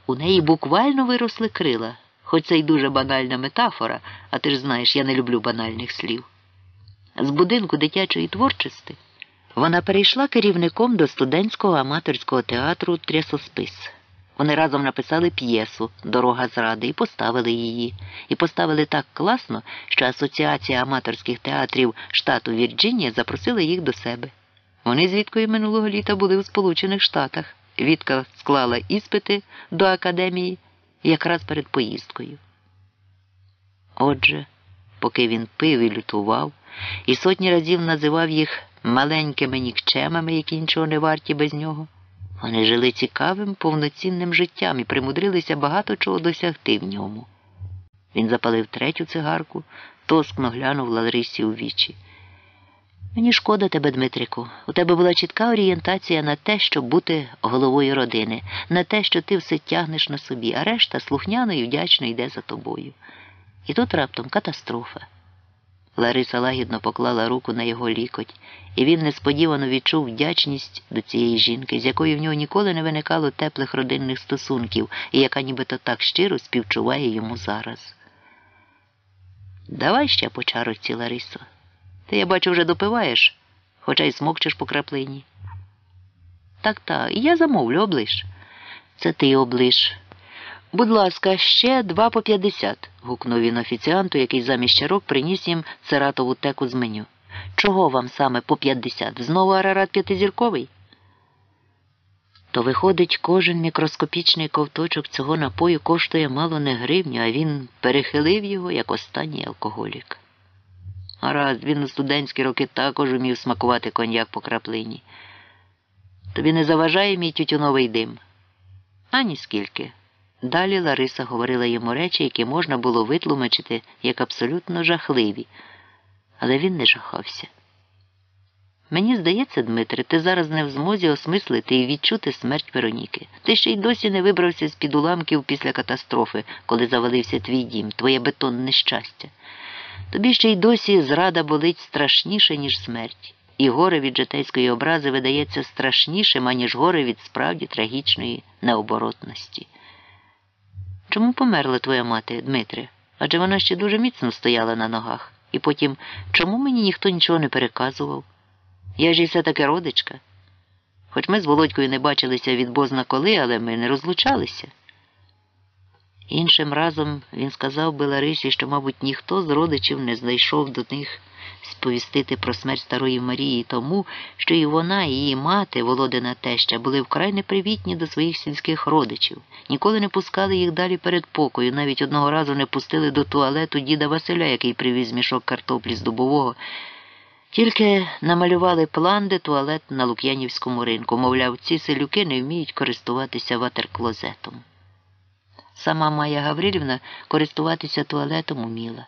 У неї буквально виросли крила, хоч це й дуже банальна метафора, а ти ж знаєш, я не люблю банальних слів. З будинку дитячої творчості вона перейшла керівником до студентського аматорського театру Трясоспис. Вони разом написали п'єсу Дорога зради і поставили її. І поставили так класно, що Асоціація аматорських театрів штату Вірджинія запросила їх до себе. Вони з Віткою минулого літа були у Сполучених Штатах. Вітка склала іспити до академії якраз перед поїздкою. Отже, поки він пив і лютував, і сотні разів називав їх маленькими нікчемами, які нічого не варті без нього. Вони жили цікавим, повноцінним життям і примудрилися багато чого досягти в ньому. Він запалив третю цигарку, тоскно глянув Ларисі у вічі. Мені шкода тебе, Дмитрику. У тебе була чітка орієнтація на те, щоб бути головою родини, на те, що ти все тягнеш на собі, а решта слухняно і вдячно йде за тобою. І тут раптом катастрофа. Лариса лагідно поклала руку на його лікоть, і він несподівано відчув вдячність до цієї жінки, з якою в нього ніколи не виникало теплих родинних стосунків, і яка нібито так щиро співчуває йому зараз. Давай ще по чарочці, Ларисо. Ти, я бачу, вже допиваєш, хоча й смокчеш по краплині. Так так, я замовлю, облиш. Це ти облиш. Будь ласка, ще два по п'ятдесят, гукнув він офіціанту, який замість чарок приніс їм цератову теку з меню. Чого вам саме по п'ятдесят? Знову арарат п'ятизірковий? То, виходить, кожен мікроскопічний ковточок цього напою коштує мало не гривню, а він перехилив його як останній алкоголік. Гаразд, він у студентські роки також умів смакувати коньяк по краплині. Тобі не заважає мій тютюновий дим? Ані скільки. Далі Лариса говорила йому речі, які можна було витлумачити як абсолютно жахливі, але він не жахався. Мені здається, Дмитре, ти зараз не в змозі осмислити і відчути смерть Вероніки. Ти ще й досі не вибрався з під уламків після катастрофи, коли завалився твій дім, твоє бетонне щастя. Тобі ще й досі зрада болить страшніше, ніж смерть, і горе від житейської образи видається страшнішим, аніж горе від справді трагічної необоротності. Чому померла твоя мати, Дмитре? Адже вона ще дуже міцно стояла на ногах. І потім, чому мені ніхто нічого не переказував? Я ж і все таки родичка. Хоч ми з Володькою не бачилися від бозна коли, але ми не розлучалися. Іншим разом він сказав би Ларисі, що, мабуть, ніхто з родичів не знайшов до них сповістити про смерть старої Марії тому, що і вона, і її мати, Володина теща, були вкрай непривітні до своїх сільських родичів, ніколи не пускали їх далі перед покою, навіть одного разу не пустили до туалету діда Василя, який привіз мішок картоплі з дубового. Тільки намалювали план, де туалет на Лук'янівському ринку, мовляв, ці селюки не вміють користуватися ватерклозетом. Сама Майя Гаврилівна користуватися туалетом уміла.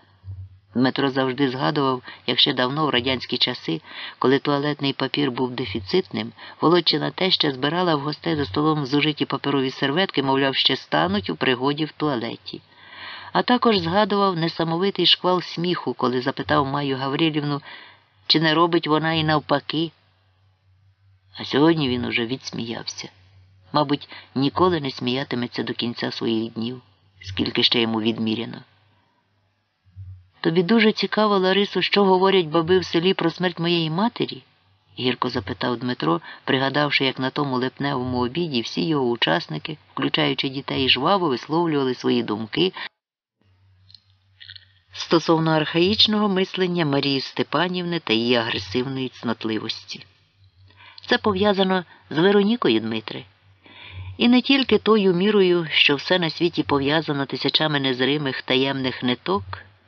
Дмитро завжди згадував, як ще давно в радянські часи, коли туалетний папір був дефіцитним, Володчина теща збирала в гостей за столом зужиті паперові серветки, мовляв, ще стануть у пригоді в туалеті. А також згадував несамовитий шквал сміху, коли запитав Маю Гаврилівну, чи не робить вона і навпаки. А сьогодні він уже відсміявся. Мабуть, ніколи не сміятиметься до кінця своїх днів, скільки ще йому відміряно. Тобі дуже цікаво, Ларисо, що говорять баби в селі про смерть моєї матері? гірко запитав Дмитро, пригадавши, як на тому липневому обіді всі його учасники, включаючи дітей, жваво висловлювали свої думки стосовно архаїчного мислення Марії Степанівни та її агресивної цнотливості. Це пов'язано з Веронікою Дмитре. І не тільки тою мірою, що все на світі пов'язано тисячами незримих таємних ниток,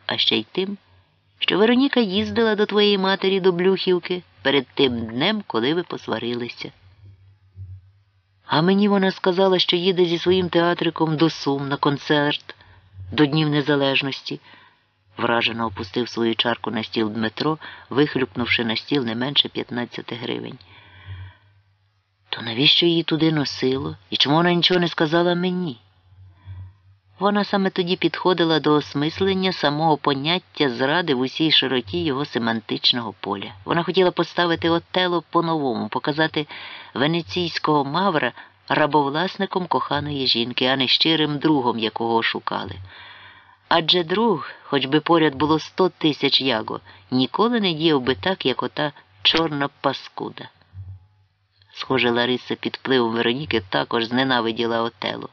а ще й тим, що Вероніка їздила до твоєї матері до Блюхівки перед тим днем, коли ви посварилися. А мені вона сказала, що їде зі своїм театриком до Сум на концерт до Днів Незалежності. Вражено опустив свою чарку на стіл Дмитро, вихлюпнувши на стіл не менше 15 гривень. То навіщо її туди носило? І чому вона нічого не сказала мені? Вона саме тоді підходила до осмислення самого поняття зради в усій широті його семантичного поля. Вона хотіла поставити отело по-новому, показати венеційського мавра рабовласником коханої жінки, а не щирим другом, якого шукали. Адже друг, хоч би поряд було сто тисяч яго, ніколи не діяв би так, як ота чорна паскуда. Схоже, Лариса під впливом Вероніки також зненавиділа отелу.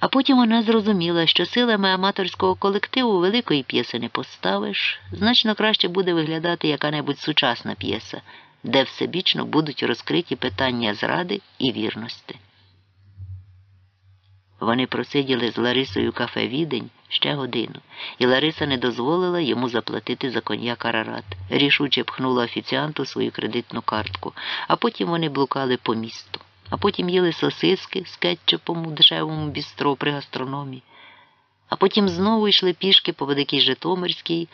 А потім вона зрозуміла, що силами аматорського колективу великої п'єси не поставиш, значно краще буде виглядати яка-небудь сучасна п'єса, де всебічно будуть розкриті питання зради і вірності. Вони просиділи з Ларисою кафе відень ще годину, і Лариса не дозволила йому заплатити за коньяк Арарат. Рішуче пхнула офіціанту свою кредитну картку, а потім вони блукали по місту а потім їли сосиски з кетчупом у дешевому бістро при гастрономі, а потім знову йшли пішки по Великій Житомирській,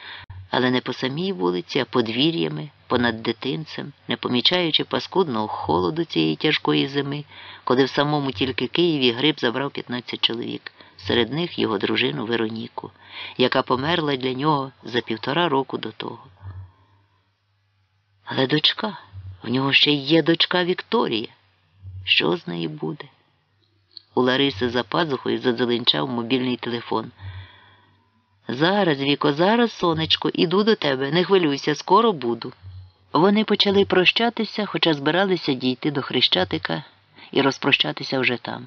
але не по самій вулиці, а подвір'ями, понад дитинцем, не помічаючи паскудного холоду цієї тяжкої зими, коли в самому тільки Києві гриб забрав 15 чоловік, серед них його дружину Вероніку, яка померла для нього за півтора року до того. Але дочка, в нього ще є дочка Вікторія. Що з неї буде? У Лариси за пазухою задзеленчав мобільний телефон. Зараз, Віко, зараз, сонечко, іду до тебе, не хвилюйся, скоро буду. Вони почали прощатися, хоча збиралися дійти до Хрещатика і розпрощатися вже там.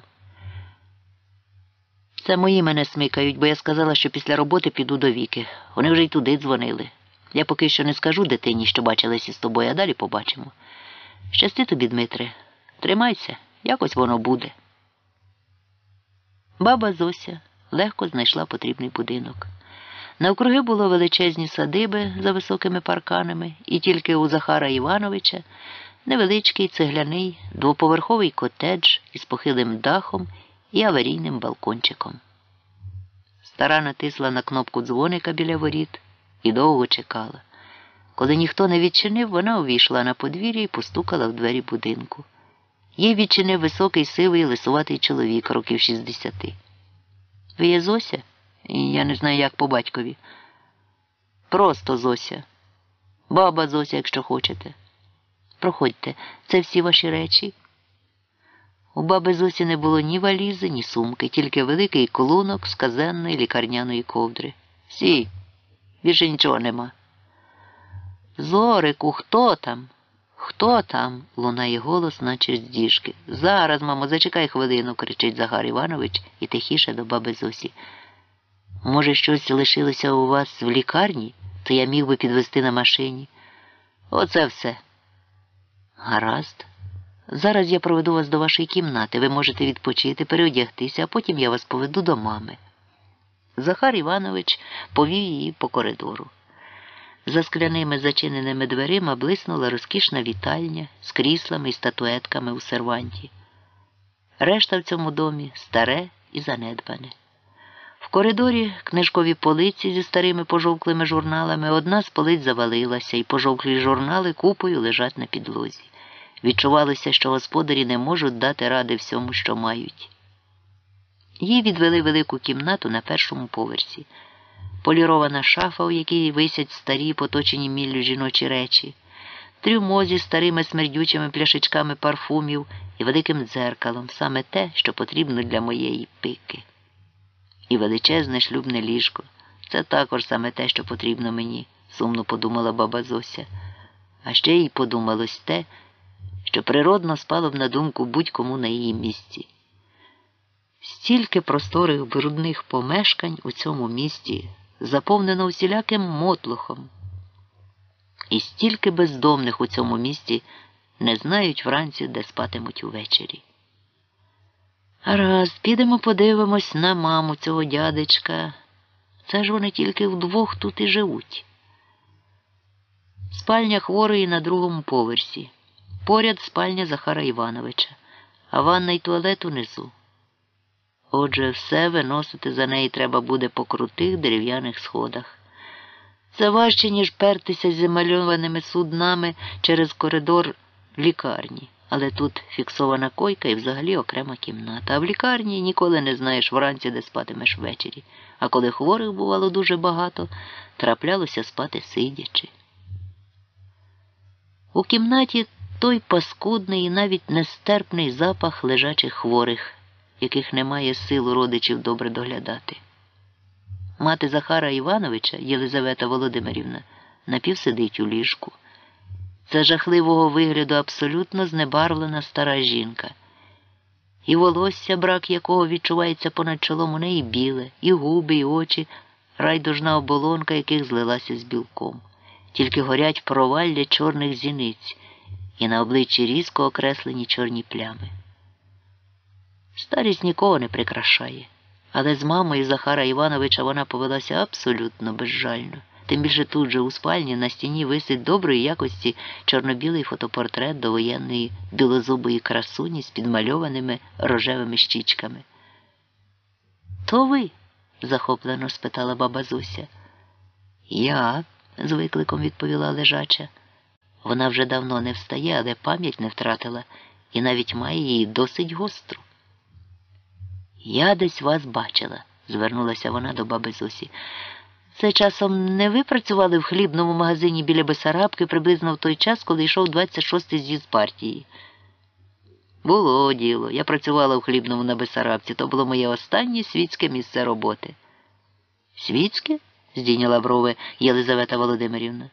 Це мої мене смикають, бо я сказала, що після роботи піду до Віки. Вони вже й туди дзвонили. Я поки що не скажу дитині, що бачилися з тобою, а далі побачимо. Щасти тобі, Дмитре. Тримайся, якось воно буде. Баба Зося легко знайшла потрібний будинок. Навкруги було величезні садиби за високими парканами, і тільки у Захара Івановича невеличкий цегляний двоповерховий котедж із похилим дахом і аварійним балкончиком. Стара натисла на кнопку дзвоника біля воріт і довго чекала. Коли ніхто не відчинив, вона увійшла на подвір'я і постукала в двері будинку. Їй відчинив високий сивий лисуватий чоловік років 60. Ви є Зося? Я не знаю, як по батькові. Просто Зося. Баба Зося, якщо хочете. Проходьте, це всі ваші речі. У баби Зосі не було ні валізи, ні сумки, тільки великий колунок з казенної лікарняної ковдри. Сі, більше нічого нема. Зорику, хто там? Хто там? лунає голос, наче з діжки. Зараз, мамо, зачекай хвилину, кричить Захар Іванович і тихіше до баби Зосі. Може, щось лишилося у вас в лікарні, то я міг би підвести на машині. Оце все. Гаразд. Зараз я проведу вас до вашої кімнати. Ви можете відпочити, переодягтися, а потім я вас поведу до мами. Захар Іванович повів її по коридору. За скляними зачиненими дверима блиснула розкішна вітальня з кріслами і статуетками у серванті. Решта в цьому домі старе і занедбане. В коридорі книжкові полиці зі старими пожовклими журналами одна з полиць завалилася, і пожовклі журнали купою лежать на підлозі. Відчувалося, що господарі не можуть дати ради всьому, що мають. Їй відвели велику кімнату на першому поверсі полірована шафа, у якій висять старі поточені міллю жіночі речі, трюмо зі старими смердючими пляшечками парфумів і великим дзеркалом, саме те, що потрібно для моєї пики. І величезне шлюбне ліжко. Це також саме те, що потрібно мені, сумно подумала баба Зося. А ще їй подумалось те, що природно спало б на думку будь-кому на її місці. Стільки просторих брудних помешкань у цьому місті заповнено усіляким мотлухом. І стільки бездомних у цьому місті не знають вранці, де спатимуть увечері. Раз, підемо подивимось на маму цього дядечка. Це ж вони тільки вдвох тут і живуть. Спальня хворої на другому поверсі. Поряд спальня Захара Івановича, а ванна й туалет унизу. Отже, все виносити за неї треба буде по крутих дерев'яних сходах. Це важче, ніж пертися з замальованими суднами через коридор лікарні. Але тут фіксована койка і взагалі окрема кімната. А в лікарні ніколи не знаєш вранці, де спатимеш ввечері. А коли хворих бувало дуже багато, траплялося спати сидячи. У кімнаті той паскудний і навіть нестерпний запах лежачих хворих, яких немає сил родичів добре доглядати. Мати Захара Івановича, Єлизавета Володимирівна, напівсидить у ліжку. Це жахливого вигляду абсолютно знебарвлена стара жінка. І волосся, брак якого відчувається понад чолом у неї біле, і губи, і очі, райдужна оболонка, яких злилася з білком. Тільки горять провалля чорних зіниць, і на обличчі різко окреслені чорні плями. Старість нікого не прикрашає, але з мамою Захара Івановича вона повелася абсолютно безжально. Тим більше тут же у спальні на стіні висить доброї якості чорно-білий фотопортрет довоєнної білозубої красуні з підмальованими рожевими щічками. То ви? захоплено спитала баба Зуся. Я, з викликом відповіла лежача. Вона вже давно не встає, але пам'ять не втратила і навіть має її досить гостру. Я десь вас бачила, звернулася вона до баби Зусі. Це часом не ви працювали в хлібному магазині біля Бесарабки приблизно в той час, коли йшов 26-й з'їзд партії. Було діло. Я працювала в хлібному на Бесарабці. То було моє останнє світське місце роботи. Світське? здійняла брови Єлизавета Володимирівна.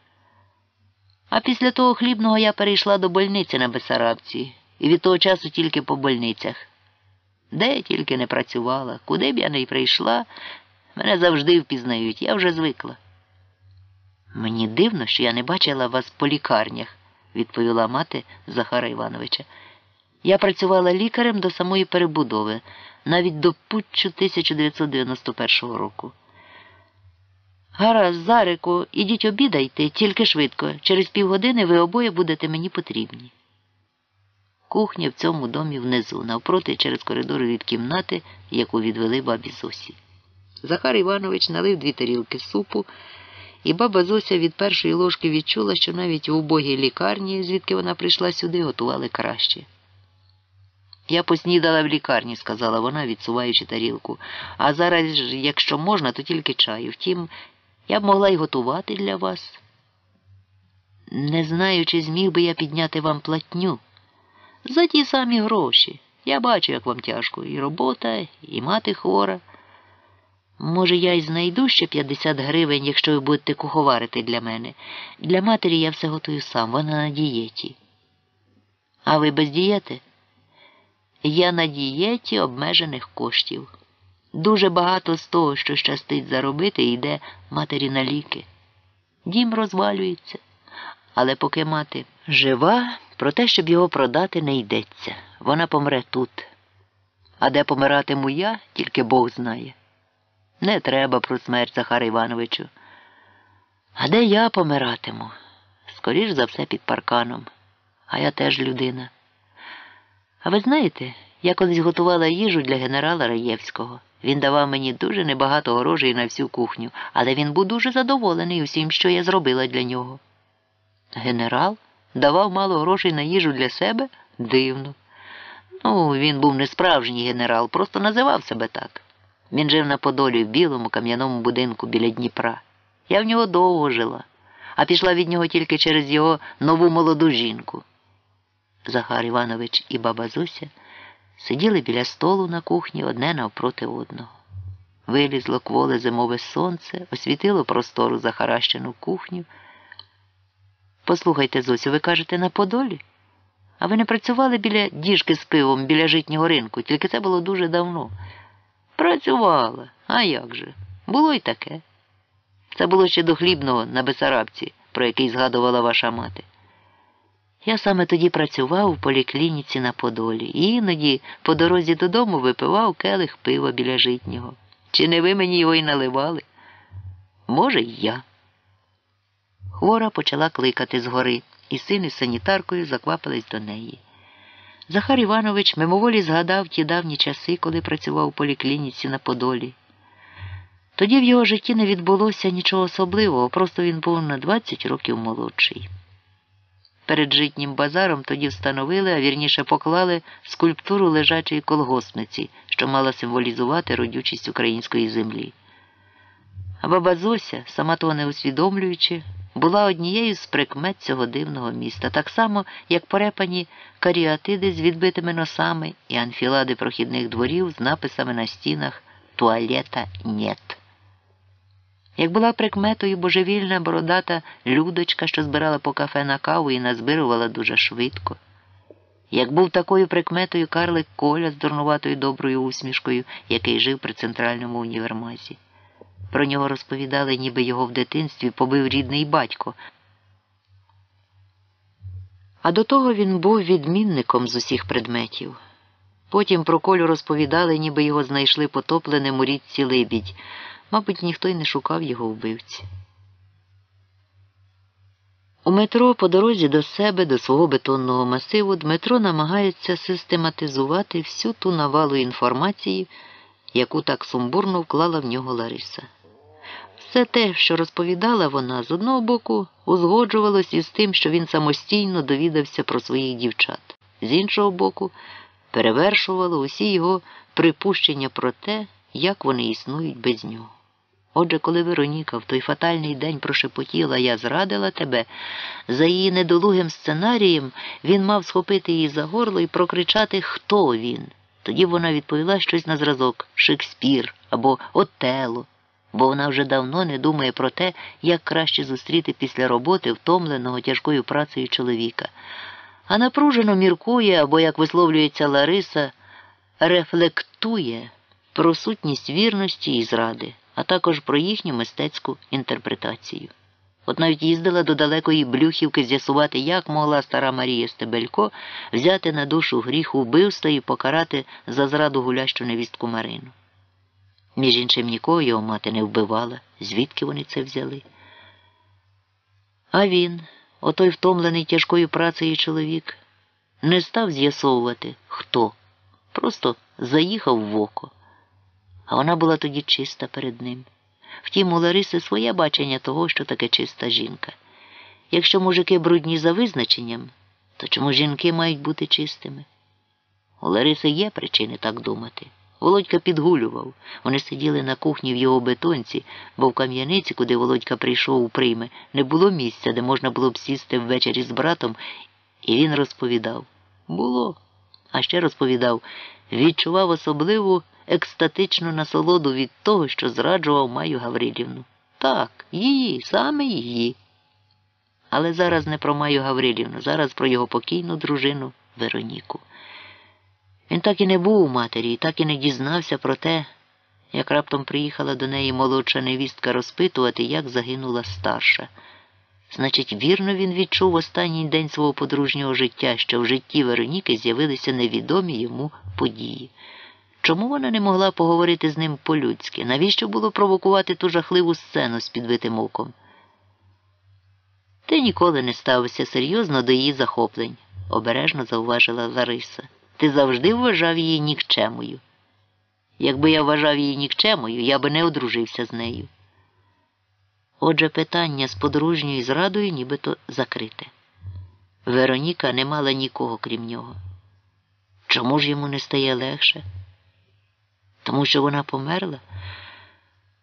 А після того хлібного я перейшла до больниці на Бесарабці і від того часу тільки по больницях. Де я тільки не працювала, куди б я не прийшла, мене завжди впізнають, я вже звикла. Мені дивно, що я не бачила вас по лікарнях, відповіла мати Захара Івановича. Я працювала лікарем до самої перебудови, навіть до путчу 1991 року. Гаразд, Зарику, ідіть обідайте, тільки швидко. Через півгодини ви обоє будете мені потрібні. Кухня в цьому домі внизу, навпроти через коридор від кімнати, яку відвели бабі Зосі. Захар Іванович налив дві тарілки супу, і баба Зося від першої ложки відчула, що навіть в убогій лікарні, звідки вона прийшла сюди, готували краще. Я поснідала в лікарні, сказала вона, відсуваючи тарілку. А зараз, якщо можна, то тільки чаю. Втім, я б могла й готувати для вас. Не знаю, чи зміг би я підняти вам платню. За ті самі гроші. Я бачу, як вам тяжко. І робота, і мати хвора. Може, я й знайду ще 50 гривень, якщо ви будете куховарити для мене. Для матері я все готую сам, вона на дієті. А ви без дієти? Я на дієті обмежених коштів. Дуже багато з того, що щастить заробити, йде матері на ліки. Дім розвалюється, але поки мати жива, про те, щоб його продати, не йдеться. Вона помре тут. А де помиратиму я, тільки Бог знає. Не треба про смерть Захара Івановичу. А де я помиратиму? Скоріш за все під парканом. А я теж людина. А ви знаєте, я колись готувала їжу для генерала Раєвського. Він давав мені дуже небагато грошей на всю кухню, але він був дуже задоволений усім, що я зробила для нього. Генерал давав мало грошей на їжу для себе? Дивно. Ну, він був не справжній генерал, просто називав себе так. Він жив на Подолі в білому кам'яному будинку біля Дніпра. Я в нього довго жила, а пішла від нього тільки через його нову молоду жінку. Захар Іванович і баба Зуся сиділи біля столу на кухні одне навпроти одного. Вилізло кволе зимове сонце, освітило простору захаращену кухню. Послухайте, Зосю, ви кажете на Подолі? А ви не працювали біля діжки з пивом, біля житнього ринку, тільки це було дуже давно. Працювала, а як же? Було й таке. Це було ще до хлібного на Бесарабці, про який згадувала ваша мати. Я саме тоді працював у поліклініці на Подолі і іноді по дорозі додому випивав келих пива біля житнього. Чи не ви мені його й наливали? Може, й я. Хвора почала кликати згори, і син із санітаркою заквапились до неї. Захар Іванович мимоволі згадав ті давні часи, коли працював у поліклініці на Подолі. Тоді в його житті не відбулося нічого особливого, просто він був на 20 років молодший. перед житнім базаром тоді встановили, а вірніше поклали скульптуру лежачої колгоспниці, що мала символізувати родючість української землі. А баба Зося, сама того не усвідомлюючи, була однією з прикмет цього дивного міста, так само, як порепані каріатиди з відбитими носами і анфілади прохідних дворів з написами на стінах Туалета нєт. Як була прикметою божевільна бородата людочка, що збирала по кафе на каву і назбирувала дуже швидко. Як був такою прикметою карлик Коля з дурнуватою доброю усмішкою, який жив при центральному універмазі. Про нього розповідали, ніби його в дитинстві побив рідний батько. А до того він був відмінником з усіх предметів. Потім про колю розповідали, ніби його знайшли потопленим у річці Либідь. Мабуть, ніхто й не шукав його вбивці. У метро по дорозі до себе, до свого бетонного масиву, Дмитро намагається систематизувати всю ту навалу інформації, яку так сумбурно вклала в нього Лариса. Все те, що розповідала вона, з одного боку узгоджувалось із тим, що він самостійно довідався про своїх дівчат, з іншого боку, перевершувало усі його припущення про те, як вони існують без нього. Отже, коли Вероніка в той фатальний день прошепотіла Я зрадила тебе, за її недолугим сценарієм він мав схопити її за горло і прокричати, хто він. Тоді вона відповіла щось на зразок Шекспір або Отело, бо вона вже давно не думає про те, як краще зустріти після роботи втомленого тяжкою працею чоловіка, а напружено міркує або, як висловлюється Лариса, рефлектує про сутність вірності і зради а також про їхню мистецьку інтерпретацію. От навіть їздила до далекої Блюхівки з'ясувати, як могла стара Марія Стебелько взяти на душу гріх убивства і покарати за зраду гулящу невістку Марину. Між іншим нікого його мати не вбивала, звідки вони це взяли. А він, отой втомлений тяжкою працею чоловік, не став з'ясовувати, хто, просто заїхав в око а вона була тоді чиста перед ним. Втім, у Лариси своє бачення того, що таке чиста жінка. Якщо мужики брудні за визначенням, то чому жінки мають бути чистими? У Лариси є причини так думати. Володька підгулював. Вони сиділи на кухні в його бетонці, бо в кам'яниці, куди Володька прийшов у прийми, не було місця, де можна було б сісти ввечері з братом, і він розповідав було. А ще розповідав, відчував особливу екстатичну насолоду від того, що зраджував Маю Гаврилівну. Так, її, саме її. Але зараз не про Маю Гаврилівну, зараз про його покійну дружину Вероніку. Він так і не був у матері, і так і не дізнався про те, як раптом приїхала до неї молодша невістка розпитувати, як загинула старша. Значить, вірно він відчув останній день свого подружнього життя, що в житті Вероніки з'явилися невідомі йому події. Чому вона не могла поговорити з ним по-людськи? Навіщо було провокувати ту жахливу сцену з підбитим оком? Ти ніколи не ставився серйозно до її захоплень, обережно зауважила Лариса. Ти завжди вважав її нікчемою. Якби я вважав її нікчемою, я би не одружився з нею. Отже, питання з подружньою зрадою нібито закрите. Вероніка не мала нікого крім нього. Чому ж йому не стає легше? Тому що вона померла?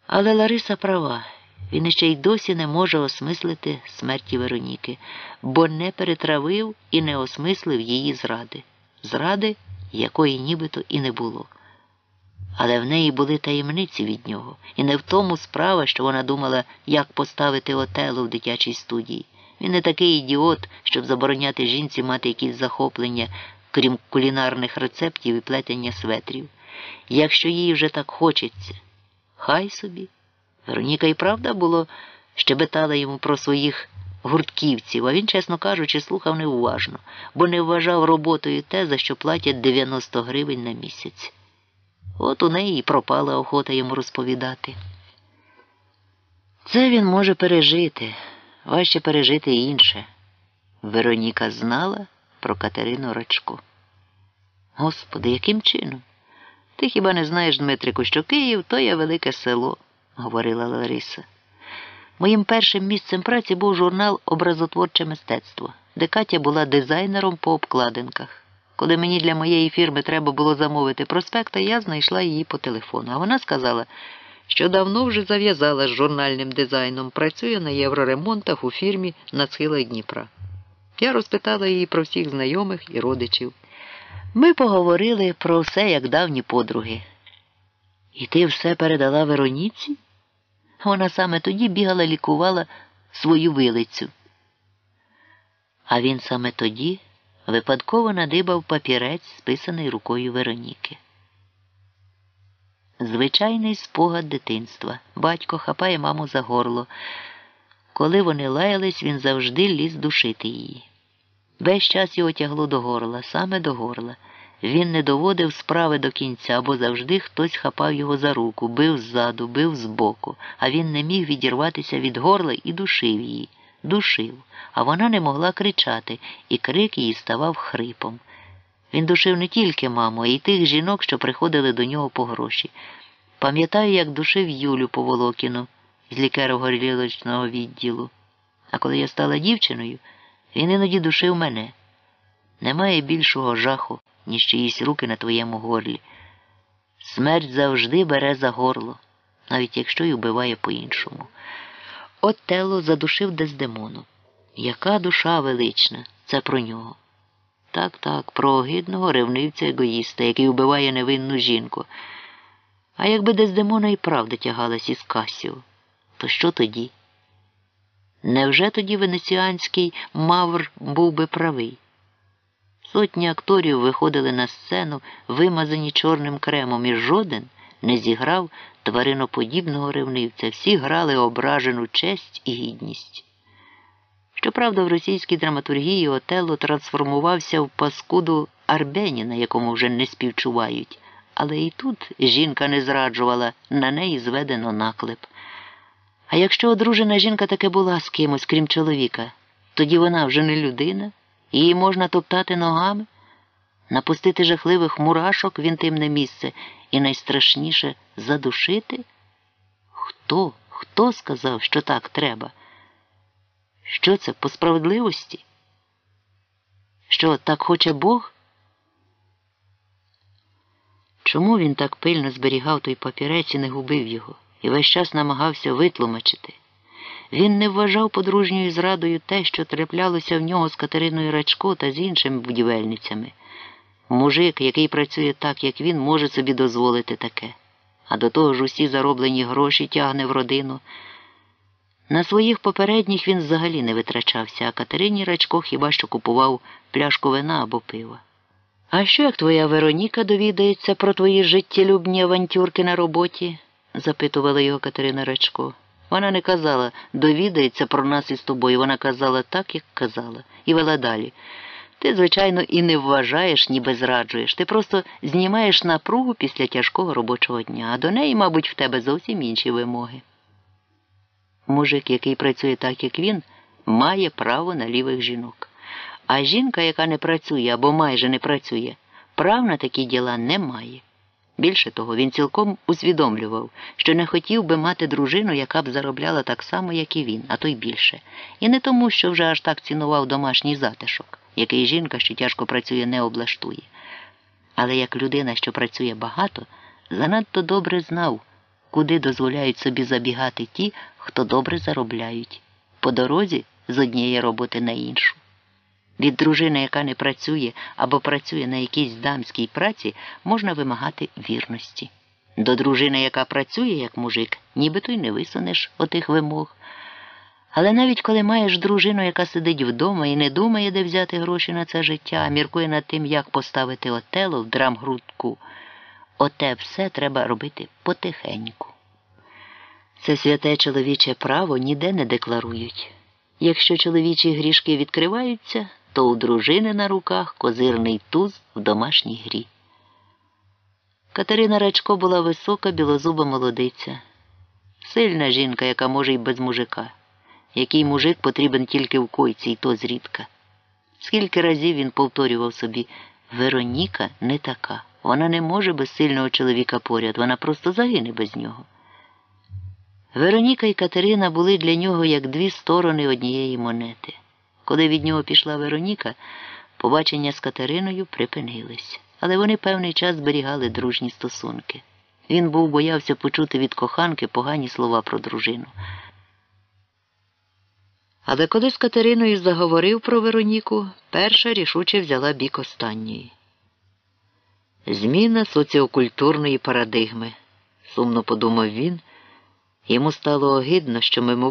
Але Лариса права, він іще й досі не може осмислити смерті Вероніки, бо не перетравив і не осмислив її зради, зради, якої нібито і не було. Але в неї були таємниці від нього, і не в тому справа, що вона думала, як поставити отело в дитячій студії. Він не такий ідіот, щоб забороняти жінці мати якісь захоплення, крім кулінарних рецептів і плетення светрів. Якщо їй вже так хочеться, хай собі. Вероніка і правда було щебетала йому про своїх гуртківців, а він, чесно кажучи, слухав неуважно, бо не вважав роботою те, за що платять 90 гривень на місяць. От у неї і пропала охота йому розповідати. Це він може пережити, важче пережити інше. Вероніка знала про Катерину Рачко. Господи, яким чином? Ти хіба не знаєш, Дмитрику, що Київ то є велике село, говорила Лариса. Моїм першим місцем праці був журнал Образотворче мистецтво, де Катя була дизайнером по обкладинках. Коли мені для моєї фірми треба було замовити проспекта, я знайшла її по телефону. А вона сказала, що давно вже зав'язала з журнальним дизайном, працює на євроремонтах у фірмі на схилах Дніпра. Я розпитала її про всіх знайомих і родичів. Ми поговорили про все, як давні подруги. І ти все передала Вероніці? Вона саме тоді бігала, лікувала свою вилицю. А він саме тоді випадково надибав папірець, списаний рукою Вероніки. Звичайний спогад дитинства. Батько хапає маму за горло. Коли вони лаялись, він завжди ліз душити її. Весь час його тягло до горла, саме до горла. Він не доводив справи до кінця, бо завжди хтось хапав його за руку, бив ззаду, бив збоку, а він не міг відірватися від горла і душив її. Душив, а вона не могла кричати, і крик її ставав хрипом. Він душив не тільки маму, а й тих жінок, що приходили до нього по гроші. Пам'ятаю, як душив Юлю Поволокіну з лікаро-горілочного відділу. А коли я стала дівчиною, він іноді душив мене. Немає більшого жаху, ніж чиїсь руки на твоєму горлі. Смерть завжди бере за горло, навіть якщо й убиває по-іншому. От Тело задушив Дездемону. Яка душа велична, це про нього. Так, так, про огидного ревнивця егоїста, який вбиває невинну жінку. А якби Дездемона і правда тягалась із Касіо, то що тоді? Невже тоді венеціанський мавр був би правий? Сотні акторів виходили на сцену, вимазані чорним кремом, і жоден не зіграв твариноподібного ревнивця. Всі грали ображену честь і гідність. Щоправда, в російській драматургії Отелло трансформувався в паскуду Арбеніна, якому вже не співчувають, але і тут жінка не зраджувала, на неї зведено наклеп. А якщо одружена жінка таки була з кимось, крім чоловіка, тоді вона вже не людина, її можна топтати ногами, напустити жахливих мурашок в інтимне місце і найстрашніше задушити? Хто? Хто сказав, що так треба? Що це по справедливості? Що так хоче Бог? Чому він так пильно зберігав той папірець і не губив його, і весь час намагався витлумачити? Він не вважав подружньою зрадою те, що траплялося в нього з Катериною Рачко та з іншими будівельницями. Мужик, який працює так, як він, може собі дозволити таке, а до того ж усі зароблені гроші тягне в родину. На своїх попередніх він взагалі не витрачався, а Катерині Рачко хіба що купував пляшку вина або пива. А що як твоя Вероніка довідається про твої життєлюбні авантюрки на роботі? запитувала його Катерина Рачко. Вона не казала, довідається про нас із тобою. Вона казала так, як казала, і вела далі. Ти, звичайно, і не вважаєш, ніби зраджуєш. Ти просто знімаєш напругу після тяжкого робочого дня, а до неї, мабуть, в тебе зовсім інші вимоги. Мужик, який працює так, як він, має право на лівих жінок. А жінка, яка не працює або майже не працює, прав на такі діла не має. Більше того, він цілком усвідомлював, що не хотів би мати дружину, яка б заробляла так само, як і він, а то й більше. І не тому, що вже аж так цінував домашній затишок, який жінка, що тяжко працює, не облаштує. Але як людина, що працює багато, занадто добре знав, куди дозволяють собі забігати ті, хто добре заробляють, по дорозі з однієї роботи на іншу. Від дружини, яка не працює або працює на якійсь дамській праці, можна вимагати вірності. До дружини, яка працює як мужик, нібито й не висунеш отих вимог. Але навіть коли маєш дружину, яка сидить вдома і не думає, де взяти гроші на це життя, а міркує над тим, як поставити отело в драмгрудку, оте все треба робити потихеньку. Це святе чоловіче право ніде не декларують. Якщо чоловічі грішки відкриваються, то у дружини на руках козирний туз в домашній грі. Катерина Рачко була висока, білозуба молодиця, сильна жінка, яка може й без мужика, який мужик потрібен тільки в койці, і то зрідка. Скільки разів він повторював собі Вероніка не така. Вона не може без сильного чоловіка поряд, вона просто загине без нього. Вероніка і Катерина були для нього як дві сторони однієї монети. Коли від нього пішла Вероніка, побачення з Катериною припинились, але вони певний час зберігали дружні стосунки. Він був боявся почути від коханки погані слова про дружину. Але коли з Катериною заговорив про Вероніку, перша рішуче взяла бік останньої. Зміна соціокультурної парадигми, сумно подумав він. Йому стало огидно, що мимоволі